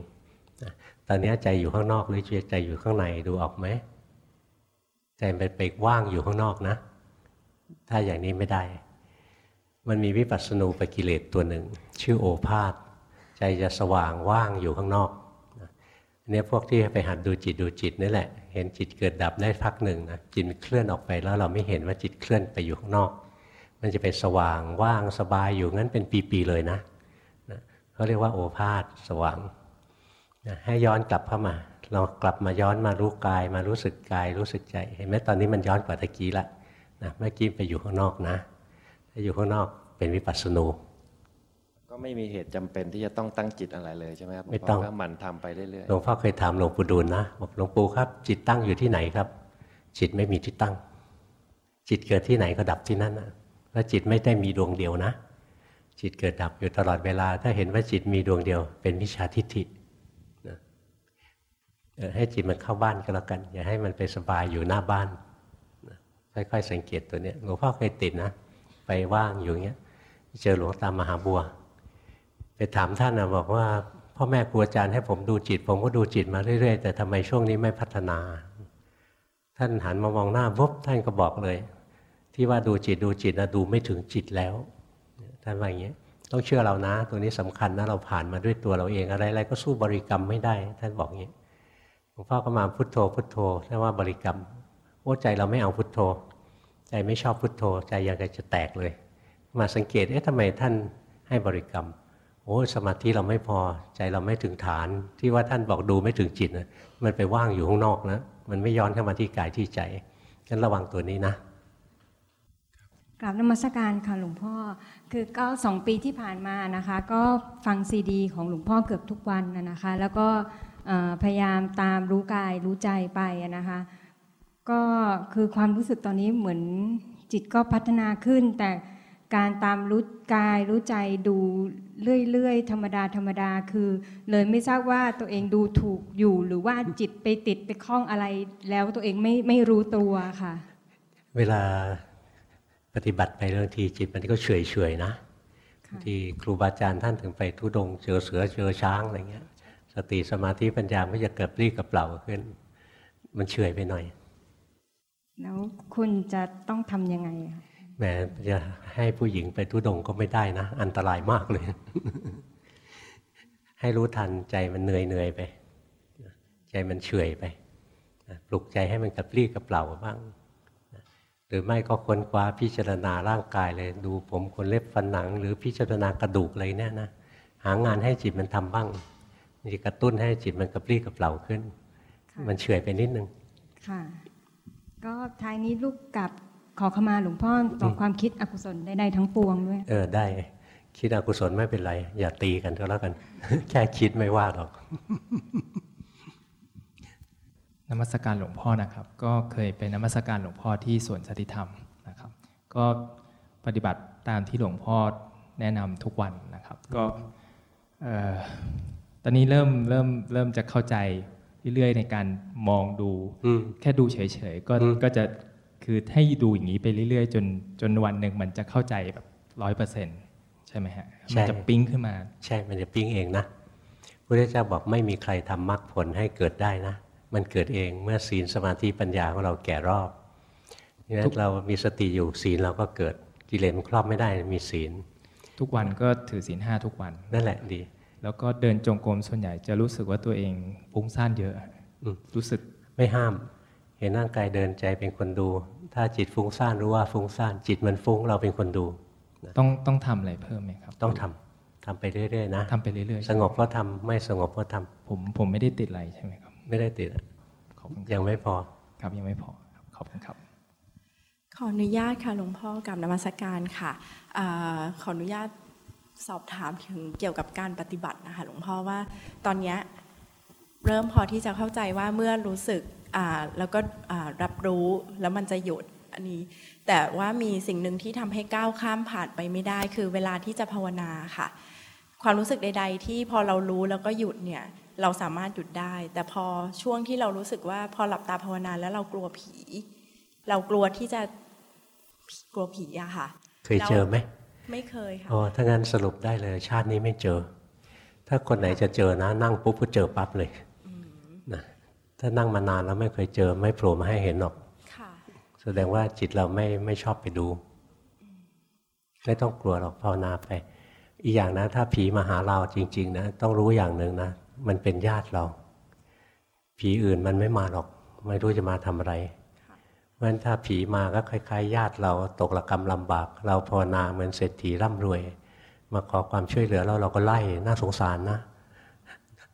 ตอนนี้ใจอยู่ข้างนอกหรือใจอยู่ข้างในดูออกไหมใจมันไปว่างอยู่ข้างนอกนะ ถ้าอย่างนี้ไม่ได้ มันมีวิปัสสนูปกิเลสตัวหนึ่ง ชื่อโอภาษใจจะสว่างว่างอยู่ข้างนอกอันนี้พวกที่ไปหัดดูจิตดูจิตนี่แหละ เห็นจิตเกิดดับได้พักหนึ่งนะจิตเคลื่อนออกไปแล้วเราไม่เห็นว่าจิตเคลื่อนไปอยู่ข้างนอก มันจะไปสว่างว่างสบายอยู่งั้นเป็นปีๆเลยนะเขาเรียกว่าโอภาษสว่าง ให้ย้อนกลับเข้ามา เรากลับมาย้อนมารู้กาย มารู้สึกกายรู้สึกใจ เห็นไหมตอนนี้มันย้อนกว่าตะกี้ละนะเมื่อกี้ไปอยู่ข้างนอกนะ ถ้าอยู่ข้างนอกเป็นวิปัสสนูก็ไม่มีเหตุจำเป็นที่จะต้องตั้งจิตอะไรเลยใช่ไหมครับไม่ต้องก็หมั่นทำไปเรื่อยๆหลวงพ่อเคยถามหลวงปู่ดูลนะบอกหลวงปู่ครับ จิตตั้งอยู่ที่ไหนครับ จิตไม่มีที่ตั้ง จิตเกิดที่ไหนก็ดับที่นั่นนะแล้วจิตไม่ได้มีดวงเดียวนะ จิตเกิดดับอยู่ตลอดเวลา ถ้าเห็นว่าจิตมีดวงเดียว เป็นวิชาทิฏฐิ ให้จิตมันเข้าบ้านก็แล้วกัน อย่าให้มันไปสบายอยู่หน้าบ้านค่อยๆสังเกตตัวเนี้ยหลวงพ่อเคยติดนะ ไปว่างอยู่เงี้ยเจอหลวงตามหาบัว ไปถามท่านนะบอกว่า พ่อแม่ครูอาจารย์ให้ผมดูจิต ผมก็ดูจิตมาเรื่อยๆ แต่ทำไมช่วงนี้ไม่พัฒนา ท่านหันมามองหน้าปุ๊บท่านก็บอกเลย ที่ว่าดูจิตดูจิตนะดูไม่ถึงจิตแล้วท่านว่าอย่างนี้ยต้องเชื่อเรานะ ตัวนี้สำคัญนะเราผ่านมาด้วยตัวเราเองอะไรๆก็สู้บริกรรมไม่ได้ ท่านบอกอย่างนี้ ลวงพ่อก็มาพุทโธพุทโธเรียกว่าบริกรรมโอ้ใจเราไม่เอาพุทโธ ใจไม่ชอบพุทโธ ใจอยากจะแตกเลย มาสังเกตเอ๊ะทำไมท่านให้บริกรรมโอ้สมาธิเราไม่พอใจเราไม่ถึงฐาน ที่ว่าท่านบอกดูไม่ถึงจิตนะมันไปว่างอยู่ข้างนอกนะมันไม่ย้อนเข้ามาที่กายที่ใจงั้นระวังตัวนี้นะกราบนมัสการค่ะหลวงพ่อ คือก็สองปีที่ผ่านมานะคะ ก็ฟังซีดี ของหลวงพ่อเกือบทุกวันนะคะ แล้วก็ พยายามตามรู้กายรู้ใจไปนะคะ ก็คือความรู้สึกตอนนี้เหมือนจิตก็พัฒนาขึ้น แต่การตามรู้กายรู้ใจดูเรื่อยๆ ธรรมดาธรรมดาคือ เลยไม่ทราบว่าตัวเองดูถูกอยู่ หรือว่าจิตไปติดไปคล้องอะไรแล้วตัวเองไม่ไม่รู้ตัวค่ะ เวลาปฏิบัติไปบางทีจิตมันก็เฉยเฉยนะที่ครูบาอาจารย์ท่านถึงไปทุดงเจอเสือเจอช้างอะไรเงี้ย สติสมาธิปัญญาไม่จะเกิดรีกับเปล่าขึ้น มันเฉยไปหน่อย แล้วคุณจะต้องทำยังไงแหมจะให้ผู้หญิงไปทุดงก็ไม่ได้นะ อันตรายมากเลย ให้รู้ทันใจมันเหนื่อยเหนื่อยไป ใจมันเฉยไปปลุกใจให้มันกระปรี้กระเปล่าบ้างหรือไม่ก็ค้นคว้าพิจารณาร่างกายเลย ดูผมคนเล็บฟันหนัง หรือพิจารณากระดูกอะไรเนี่ยนะ หางานให้จิตมันทำบ้าง จะกระตุ้นให้จิตมันกระปรี้กระเปล่าขึ้น มันเฉยไปนิดนึง ค่ะ ก็ท้ายนี้ลูกกับขอขมาหลวงพ่อต่อความคิดอกุศลได้ทั้งปวงด้วย เออได้ คิดอกุศลไม่เป็นไร อย่าตีกันก็แล้วกัน แค่คิดไม่ว่าหรอกนมัสการหลวงพ่อนะครับ ก็เคยเป็นนมัสการหลวงพ่อที่สวนสติธรรมนะครับ ก็ปฏิบัติตามที่หลวงพ่อแนะนำทุกวันนะครับ ก็ต อนนี้เริ่มเริ่มเริ่มจะเข้าใจเรื่อยๆในการมองดู แค่ดูเฉยๆก็ก็จะคือให้ดูอย่างนี้ไปเรื่อยๆ จนจนวันหนึ่งมันจะเข้าใจแบบร้อยเปอร์เซ็นต์ใช่ไหมฮะมันจะปิ้งขึ้นมา ใช่ มันจะปิ้งเองนะพระเจ้าบอกไม่มีใครทำมรรคผลให้เกิดได้นะ มันเกิดเองเมื่อศีลสมาธิปัญญาของเราแก่รอบนั้นเรามีสติอยู่ศีลเราก็เกิดกิเลสมันครอบไม่ได้มีศีล ทุกวันก็ถือศีลห้าทุกวันนั่นแหละดี แล้วก็เดินจงกรมส่วนใหญ่จะรู้สึกว่าตัวเองฟุ้งซ่านเยอะรู้สึกไม่ห้าม เห็นร่างกายเดินใจเป็นคนดู ถ้าจิตฟุ้งซ่านรู้ว่าฟุ้งซ่าน จิตมันฟุ้งเราเป็นคนดู ต้องต้องทำอะไรเพิ่มไหมครับ ต้องทำทำไปเรื่อยๆนะทำไปเรื่อยๆ สงบก็ทำไม่สงบก็ทำผมผมไม่ได้ติดอะไรใช่ไหมครับ ไม่ได้ติดยังไม่พอครับยังไม่พอขอบคุณครับขออนุญาตค่ะหลวงพ่อกับนมัสการค่ะอขออนุญาต สอบถามถึงเกี่ยวกับการปฏิบัตินะคะหลวงพ่อว่าตอนนี้เริ่มพอที่จะเข้าใจว่าเมื่อรู้สึกแล้วก็รับรู้แล้วมันจะหยุดอันนี้ แต่ว่ามีสิ่งหนึ่งที่ทำให้ก้าวข้ามผ่านไปไม่ได้ คือเวลาที่จะภาวนาค่ะ ความรู้สึกใด ๆ ที่พอเรารู้แล้วก็หยุดเนี่ยเราสามารถหยุดได้ แต่พอช่วงที่เรารู้สึกว่าพอหลับตาภาวนาแล้วเรากลัวผี เรากลัวที่จะกลัวผีอะค่ะ เคยเจอไหม ไม่เคยค่ะอ๋อถ้างั้นสรุปได้เลย ชาตินี้ไม่เจอ ถ้าคนไหนจะเจอนะ นั่งปุ๊บก็เจอปั๊บเลยนะถ้านั่งมานานแล้วไม่เคยเจอ ไม่โผล่มาให้เห็นหรอกแสดงว่าจิตเราไม่ไม่ชอบไปดู ไม่ต้องกลัวหรอกภาวนาไป อีกอย่างนะ ถ้าผีมาหาเราจริง ๆ นะ ต้องรู้อย่างหนึ่งนะ มันเป็นญาติเรา ผีอื่นมันไม่มาหรอก ไม่รู้จะมาทำอะไร เพราะฉะนั้นถ้าผีมาก็คล้ายๆ ญาติเราตกระกรรมลำบาก เราภาวนาเหมือนเศรษฐีร่ำรวย มาขอความช่วยเหลือเราเราก็ไล่น่าสงสารนะ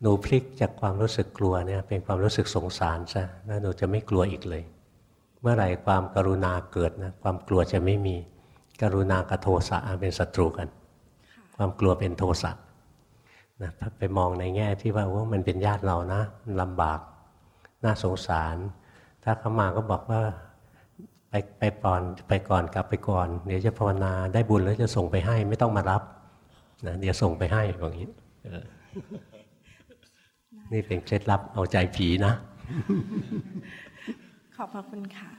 หนูพลิกจากความรู้สึกกลัวเนี่ยเป็นความรู้สึกสงสารซะแล้วหนูจะไม่กลัวอีกเลย เมื่อไหร่ความกรุณาเกิดนะความกลัวจะไม่มีกรุณากับโทสะเป็นศัตรูกัน ความกลัวเป็นโทสะนะไปมองในแง่ที่ว่าว่ามันเป็นญาติเรานะลำบากน่าสงสาร ถ้าเขามาก็บอกว่า ไปไปก่อนไปก่อนกลับไปก่อน เดี๋ยวจะภาวนาได้บุญแล้วจะส่งไปให้ไม่ต้องมารับนะเดี๋ยวส่งไปให้อย่างนี้นี่เป็นเคล็ดลับเอาใจผีนะ ขอบพระคุณค่ะ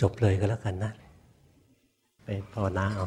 จบเลยก็แล้วกันนะ ไปภาวนาเอา